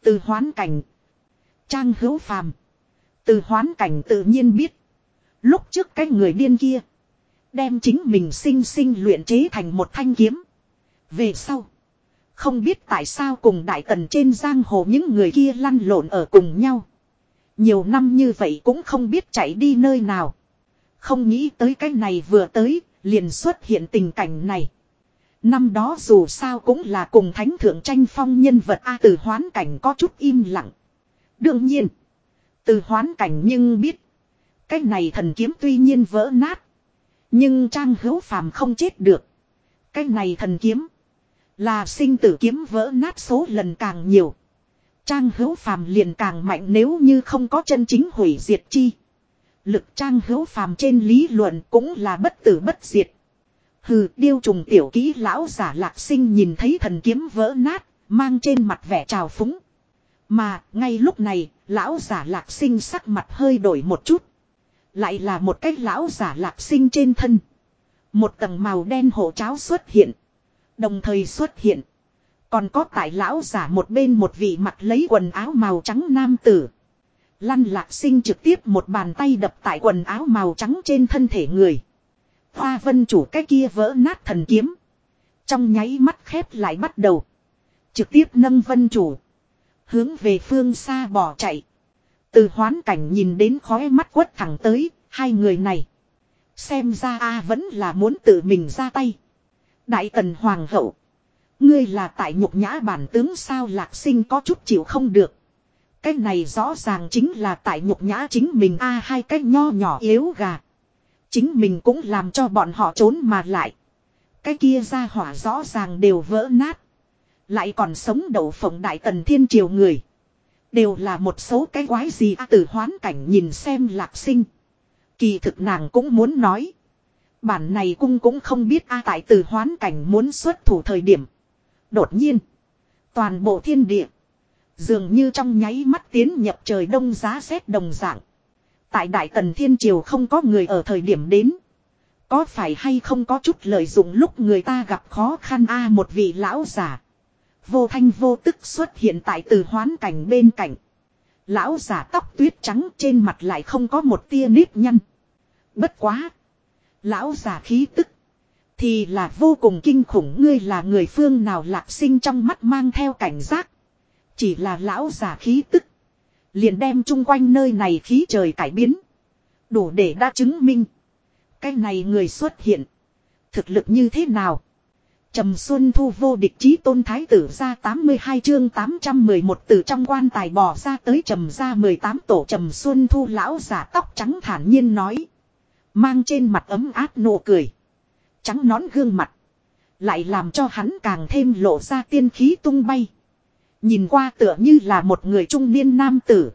Từ hoán cảnh. Trang hữu phàm. Từ hoán cảnh tự nhiên biết. Lúc trước cái người điên kia. Đem chính mình sinh sinh luyện chế thành một thanh kiếm. Về sau. Không biết tại sao cùng đại tần trên giang hồ những người kia lăn lộn ở cùng nhau. Nhiều năm như vậy cũng không biết chạy đi nơi nào. Không nghĩ tới cái này vừa tới, liền xuất hiện tình cảnh này. Năm đó dù sao cũng là cùng thánh thượng tranh phong nhân vật A từ hoán cảnh có chút im lặng. Đương nhiên, từ hoán cảnh nhưng biết, cái này thần kiếm tuy nhiên vỡ nát. Nhưng trang hữu phàm không chết được. Cái này thần kiếm, là sinh tử kiếm vỡ nát số lần càng nhiều. Trang hữu phàm liền càng mạnh nếu như không có chân chính hủy diệt chi. Lực trang hữu phàm trên lý luận cũng là bất tử bất diệt. Hừ, điêu trùng tiểu kỹ lão giả lạc sinh nhìn thấy thần kiếm vỡ nát, mang trên mặt vẻ trào phúng. Mà, ngay lúc này, lão giả lạc sinh sắc mặt hơi đổi một chút. Lại là một cái lão giả lạc sinh trên thân. Một tầng màu đen hộ cháo xuất hiện. Đồng thời xuất hiện. Còn có tại lão giả một bên một vị mặt lấy quần áo màu trắng nam tử. Lăn lạc sinh trực tiếp một bàn tay đập tại quần áo màu trắng trên thân thể người. Hoa vân chủ cái kia vỡ nát thần kiếm. Trong nháy mắt khép lại bắt đầu. Trực tiếp nâng vân chủ. Hướng về phương xa bỏ chạy. Từ hoán cảnh nhìn đến khói mắt quất thẳng tới, hai người này. Xem ra A vẫn là muốn tự mình ra tay. Đại tần hoàng hậu. Ngươi là tại nhục nhã bản tướng sao lạc sinh có chút chịu không được. Cái này rõ ràng chính là tại nhục nhã chính mình a hai cái nho nhỏ yếu gà. Chính mình cũng làm cho bọn họ trốn mà lại. Cái kia ra hỏa rõ ràng đều vỡ nát. Lại còn sống đậu phộng đại tần thiên triều người. Đều là một số cái quái gì à, từ hoán cảnh nhìn xem lạc sinh. Kỳ thực nàng cũng muốn nói. Bản này cung cũng không biết a tại từ hoán cảnh muốn xuất thủ thời điểm. Đột nhiên. Toàn bộ thiên địa. Dường như trong nháy mắt tiến nhập trời đông giá rét đồng dạng. Tại Đại Tần Thiên Triều không có người ở thời điểm đến. Có phải hay không có chút lợi dụng lúc người ta gặp khó khăn a một vị lão giả. Vô thanh vô tức xuất hiện tại từ hoán cảnh bên cạnh. Lão giả tóc tuyết trắng trên mặt lại không có một tia nếp nhăn. Bất quá. Lão giả khí tức. Thì là vô cùng kinh khủng ngươi là người phương nào lạc sinh trong mắt mang theo cảnh giác. Chỉ là lão giả khí tức. Liền đem chung quanh nơi này khí trời cải biến. Đủ để đã chứng minh. Cái này người xuất hiện. Thực lực như thế nào? Trầm Xuân Thu vô địch chí tôn thái tử ra 82 chương 811 từ trong quan tài bỏ ra tới trầm ra 18 tổ Trầm Xuân Thu lão giả tóc trắng thản nhiên nói. Mang trên mặt ấm áp nụ cười. Trắng nón gương mặt. Lại làm cho hắn càng thêm lộ ra tiên khí tung bay. Nhìn qua tựa như là một người trung niên nam tử.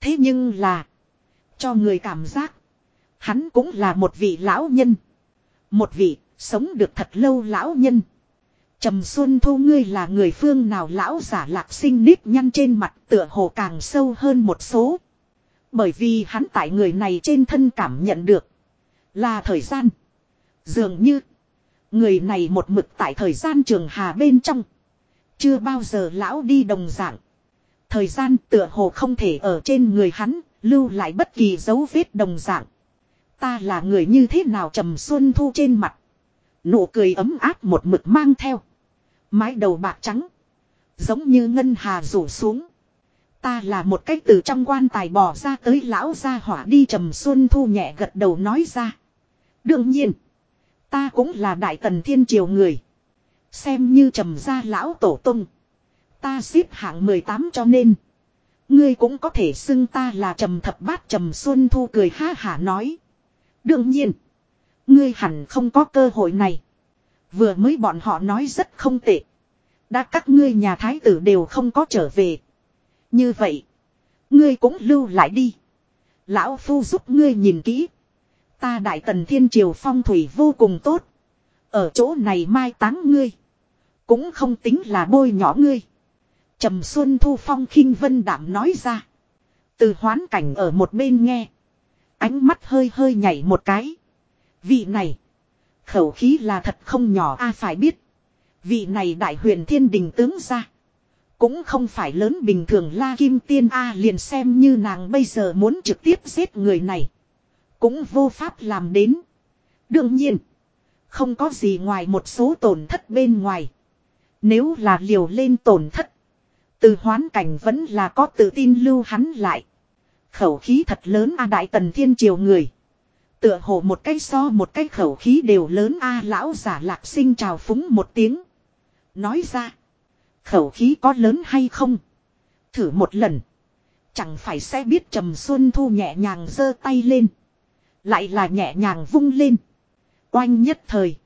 Thế nhưng là. Cho người cảm giác. Hắn cũng là một vị lão nhân. Một vị sống được thật lâu lão nhân. Trầm Xuân Thu ngươi là người phương nào lão giả lạc sinh nếp nhăn trên mặt tựa hồ càng sâu hơn một số. Bởi vì hắn tại người này trên thân cảm nhận được. Là thời gian. Dường như. Người này một mực tại thời gian trường hà bên trong. Chưa bao giờ lão đi đồng dạng. Thời gian tựa hồ không thể ở trên người hắn, lưu lại bất kỳ dấu vết đồng dạng. Ta là người như thế nào trầm xuân thu trên mặt. Nụ cười ấm áp một mực mang theo. Mái đầu bạc trắng. Giống như ngân hà rủ xuống. Ta là một cách từ trong quan tài bỏ ra tới lão gia hỏa đi trầm xuân thu nhẹ gật đầu nói ra. Đương nhiên. Ta cũng là đại tần thiên triều người. Xem như trầm gia lão tổ tung. Ta xếp hạng 18 cho nên. Ngươi cũng có thể xưng ta là trầm thập bát trầm xuân thu cười ha hả nói. Đương nhiên. Ngươi hẳn không có cơ hội này. Vừa mới bọn họ nói rất không tệ. Đã các ngươi nhà thái tử đều không có trở về. Như vậy. Ngươi cũng lưu lại đi. Lão phu giúp ngươi nhìn kỹ. Ta đại tần thiên triều phong thủy vô cùng tốt. Ở chỗ này mai táng ngươi. Cũng không tính là bôi nhỏ ngươi. Trầm Xuân Thu Phong khinh vân đảm nói ra. Từ hoán cảnh ở một bên nghe. Ánh mắt hơi hơi nhảy một cái. Vị này. Khẩu khí là thật không nhỏ, a, phải biết. Vị này đại huyền thiên đình tướng ra. Cũng không phải lớn bình thường la kim tiên A liền xem như nàng bây giờ muốn trực tiếp giết người này. Cũng vô pháp làm đến. Đương nhiên. Không có gì ngoài một số tổn thất bên ngoài. Nếu là liều lên tổn thất. Từ hoán cảnh vẫn là có tự tin lưu hắn lại. Khẩu khí thật lớn A Đại Tần Thiên Triều người. Tựa hồ một cái so một cái khẩu khí đều lớn A à, lão giả lạc sinh trào phúng một tiếng. Nói ra. Khẩu khí có lớn hay không? Thử một lần. Chẳng phải sẽ biết Trầm Xuân Thu nhẹ nhàng giơ tay lên. Lại là nhẹ nhàng vung lên. Oanh nhất thời.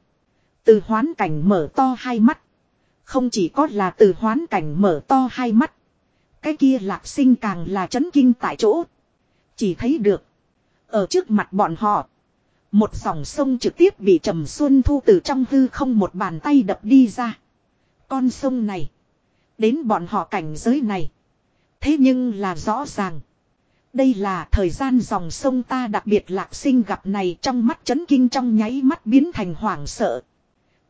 Từ hoán cảnh mở to hai mắt. Không chỉ có là từ hoán cảnh mở to hai mắt. Cái kia lạc sinh càng là chấn kinh tại chỗ. Chỉ thấy được. Ở trước mặt bọn họ. Một dòng sông trực tiếp bị Trầm Xuân Thu từ trong hư không một bàn tay đập đi ra. Con sông này. Đến bọn họ cảnh giới này. Thế nhưng là rõ ràng. Đây là thời gian dòng sông ta đặc biệt lạc sinh gặp này trong mắt chấn kinh trong nháy mắt biến thành hoảng sợ.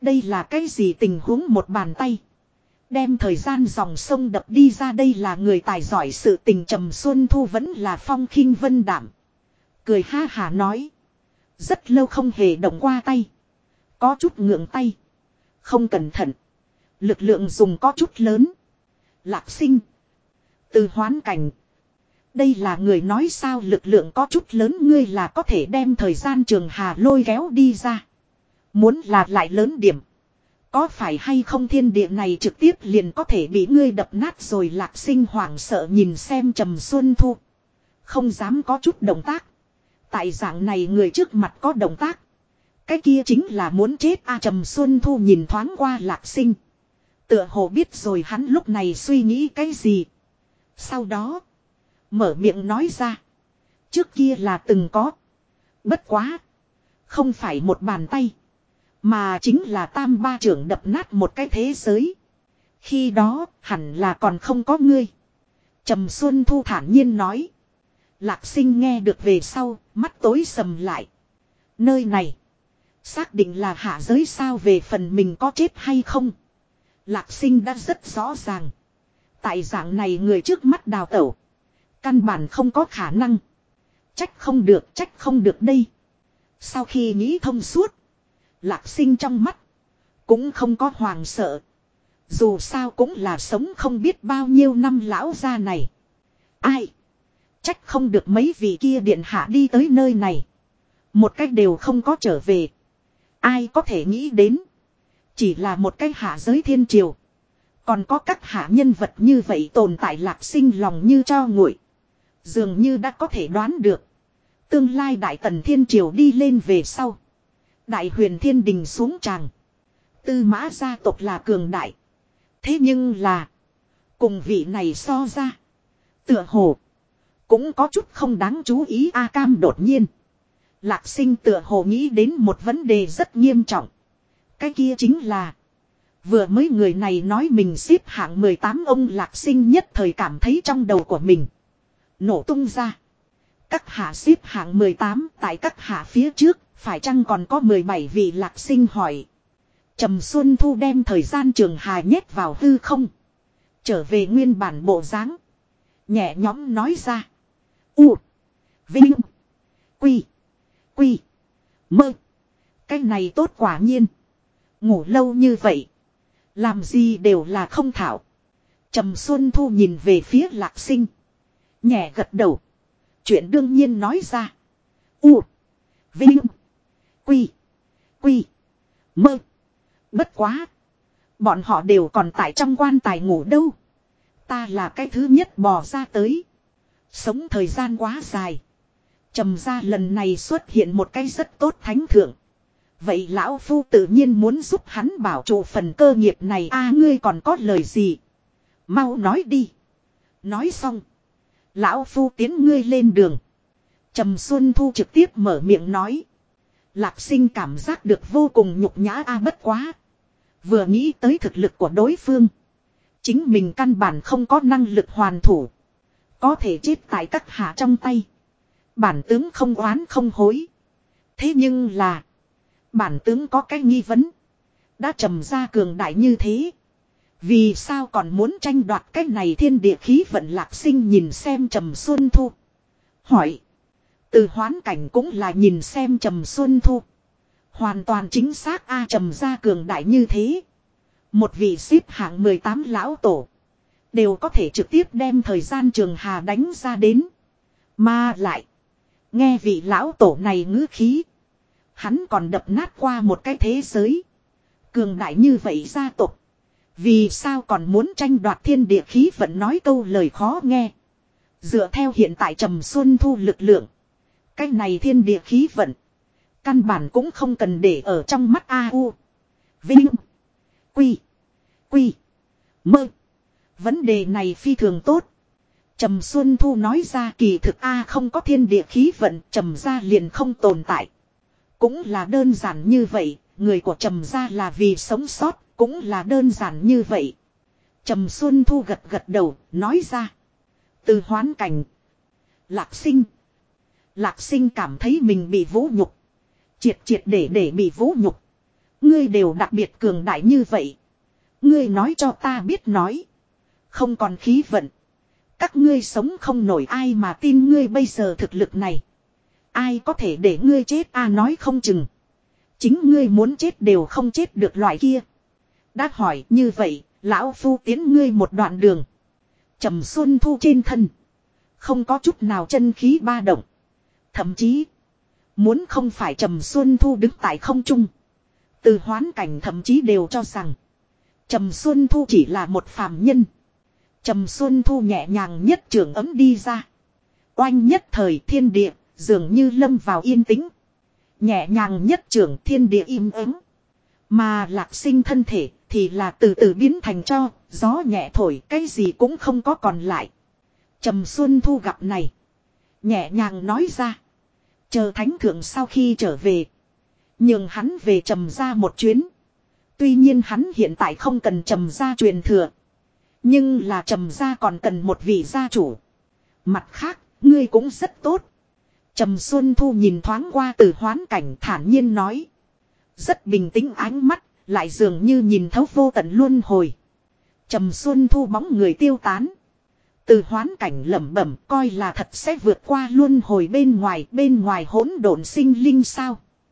Đây là cái gì tình huống một bàn tay. Đem thời gian dòng sông đập đi ra đây là người tài giỏi sự tình trầm xuân thu vẫn là phong khinh vân đảm. Cười ha hà nói. Rất lâu không hề động qua tay. Có chút ngượng tay. Không cẩn thận. Lực lượng dùng có chút lớn. Lạc sinh. Từ hoán cảnh. Đây là người nói sao lực lượng có chút lớn ngươi là có thể đem thời gian trường hà lôi kéo đi ra. Muốn là lại lớn điểm. Có phải hay không thiên địa này trực tiếp liền có thể bị ngươi đập nát rồi lạc sinh hoảng sợ nhìn xem trầm xuân thu. Không dám có chút động tác. Tại dạng này người trước mặt có động tác. Cái kia chính là muốn chết a trầm xuân thu nhìn thoáng qua lạc sinh. Tựa hồ biết rồi hắn lúc này suy nghĩ cái gì. Sau đó. Mở miệng nói ra. Trước kia là từng có. Bất quá. Không phải một bàn tay. Mà chính là tam ba trưởng đập nát một cái thế giới. Khi đó, hẳn là còn không có ngươi. Trầm Xuân Thu thản nhiên nói. Lạc sinh nghe được về sau, mắt tối sầm lại. Nơi này. Xác định là hạ giới sao về phần mình có chết hay không. Lạc sinh đã rất rõ ràng. Tại dạng này người trước mắt đào tẩu. Căn bản không có khả năng. Trách không được, trách không được đây. Sau khi nghĩ thông suốt. Lạc sinh trong mắt. Cũng không có hoàng sợ. Dù sao cũng là sống không biết bao nhiêu năm lão gia này. Ai? Trách không được mấy vị kia điện hạ đi tới nơi này. Một cách đều không có trở về. Ai có thể nghĩ đến. Chỉ là một cái hạ giới thiên triều. Còn có các hạ nhân vật như vậy tồn tại lạc sinh lòng như cho nguội. Dường như đã có thể đoán được. Tương lai đại tần thiên triều đi lên về sau. Đại huyền thiên đình xuống tràng. Tư mã gia tộc là cường đại. Thế nhưng là. Cùng vị này so ra. Tựa hồ. Cũng có chút không đáng chú ý A Cam đột nhiên. Lạc sinh tựa hồ nghĩ đến một vấn đề rất nghiêm trọng. Cái kia chính là. Vừa mới người này nói mình xếp hạng 18 ông lạc sinh nhất thời cảm thấy trong đầu của mình. Nổ tung ra. Các hạ xếp hạng 18 tại các hạ phía trước, phải chăng còn có 17 vị lạc sinh hỏi. Trầm Xuân Thu đem thời gian trường hà nhét vào hư không. Trở về nguyên bản bộ dáng Nhẹ nhóm nói ra. U. Vinh. Quy. Quy. Mơ. Cái này tốt quả nhiên. Ngủ lâu như vậy. Làm gì đều là không thảo. Trầm Xuân Thu nhìn về phía lạc sinh. Nhẹ gật đầu. Chuyện đương nhiên nói ra. U. Vinh. Quy. Quy. Mơ. Bất quá. Bọn họ đều còn tại trong quan tài ngủ đâu. Ta là cái thứ nhất bò ra tới. Sống thời gian quá dài. Trầm ra lần này xuất hiện một cái rất tốt thánh thượng. Vậy lão phu tự nhiên muốn giúp hắn bảo trụ phần cơ nghiệp này a, ngươi còn có lời gì? Mau nói đi. Nói xong. Lão phu tiến ngươi lên đường. Trầm Xuân Thu trực tiếp mở miệng nói. Lạc sinh cảm giác được vô cùng nhục nhã a, bất quá. Vừa nghĩ tới thực lực của đối phương. Chính mình căn bản không có năng lực hoàn thủ. Có thể chết tại các hạ trong tay. Bản tướng không oán không hối. Thế nhưng là. Bản tướng có cái nghi vấn. Đã trầm ra cường đại như thế. Vì sao còn muốn tranh đoạt cái này thiên địa khí vận lạc sinh nhìn xem trầm xuân thu. Hỏi. Từ hoán cảnh cũng là nhìn xem trầm xuân thu. Hoàn toàn chính xác A trầm ra cường đại như thế. Một vị xếp hạng 18 lão tổ. Đều có thể trực tiếp đem thời gian trường hà đánh ra đến. Mà lại. Nghe vị lão tổ này ngữ khí. Hắn còn đập nát qua một cái thế giới. Cường đại như vậy gia tộc. Vì sao còn muốn tranh đoạt thiên địa khí vẫn nói câu lời khó nghe. Dựa theo hiện tại trầm xuân thu lực lượng. Cái này thiên địa khí vận. Căn bản cũng không cần để ở trong mắt A.U. Vinh. Quy. Quy. Mơ. Vấn đề này phi thường tốt. Trầm Xuân Thu nói ra kỳ thực A không có thiên địa khí vận trầm ra liền không tồn tại. Cũng là đơn giản như vậy, người của trầm ra là vì sống sót, cũng là đơn giản như vậy. Trầm Xuân Thu gật gật đầu, nói ra. Từ hoán cảnh. Lạc sinh. Lạc sinh cảm thấy mình bị vũ nhục. Triệt triệt để để bị vũ nhục. Ngươi đều đặc biệt cường đại như vậy. Ngươi nói cho ta biết nói. Không còn khí vận. Các ngươi sống không nổi ai mà tin ngươi bây giờ thực lực này. Ai có thể để ngươi chết a nói không chừng. Chính ngươi muốn chết đều không chết được loại kia. Đã hỏi như vậy, lão phu tiến ngươi một đoạn đường. trầm xuân thu trên thân. Không có chút nào chân khí ba động. Thậm chí, muốn không phải trầm xuân thu đứng tại không trung. Từ hoán cảnh thậm chí đều cho rằng, trầm xuân thu chỉ là một phàm nhân. Trầm xuân thu nhẹ nhàng nhất trường ấm đi ra. Oanh nhất thời thiên địa, dường như lâm vào yên tĩnh. Nhẹ nhàng nhất trưởng thiên địa im ắng. Mà lạc sinh thân thể thì là từ từ biến thành cho, gió nhẹ thổi cái gì cũng không có còn lại. Trầm Xuân Thu gặp này. Nhẹ nhàng nói ra. Chờ thánh thượng sau khi trở về. Nhưng hắn về trầm ra một chuyến. Tuy nhiên hắn hiện tại không cần trầm ra truyền thừa. Nhưng là trầm gia còn cần một vị gia chủ. Mặt khác, ngươi cũng rất tốt. Trầm Xuân Thu nhìn thoáng qua từ hoán cảnh thản nhiên nói. Rất bình tĩnh ánh mắt, lại dường như nhìn thấu vô tận luân hồi. Trầm Xuân Thu bóng người tiêu tán. Từ hoán cảnh lẩm bẩm coi là thật sẽ vượt qua luân hồi bên ngoài bên ngoài hỗn độn sinh linh sao.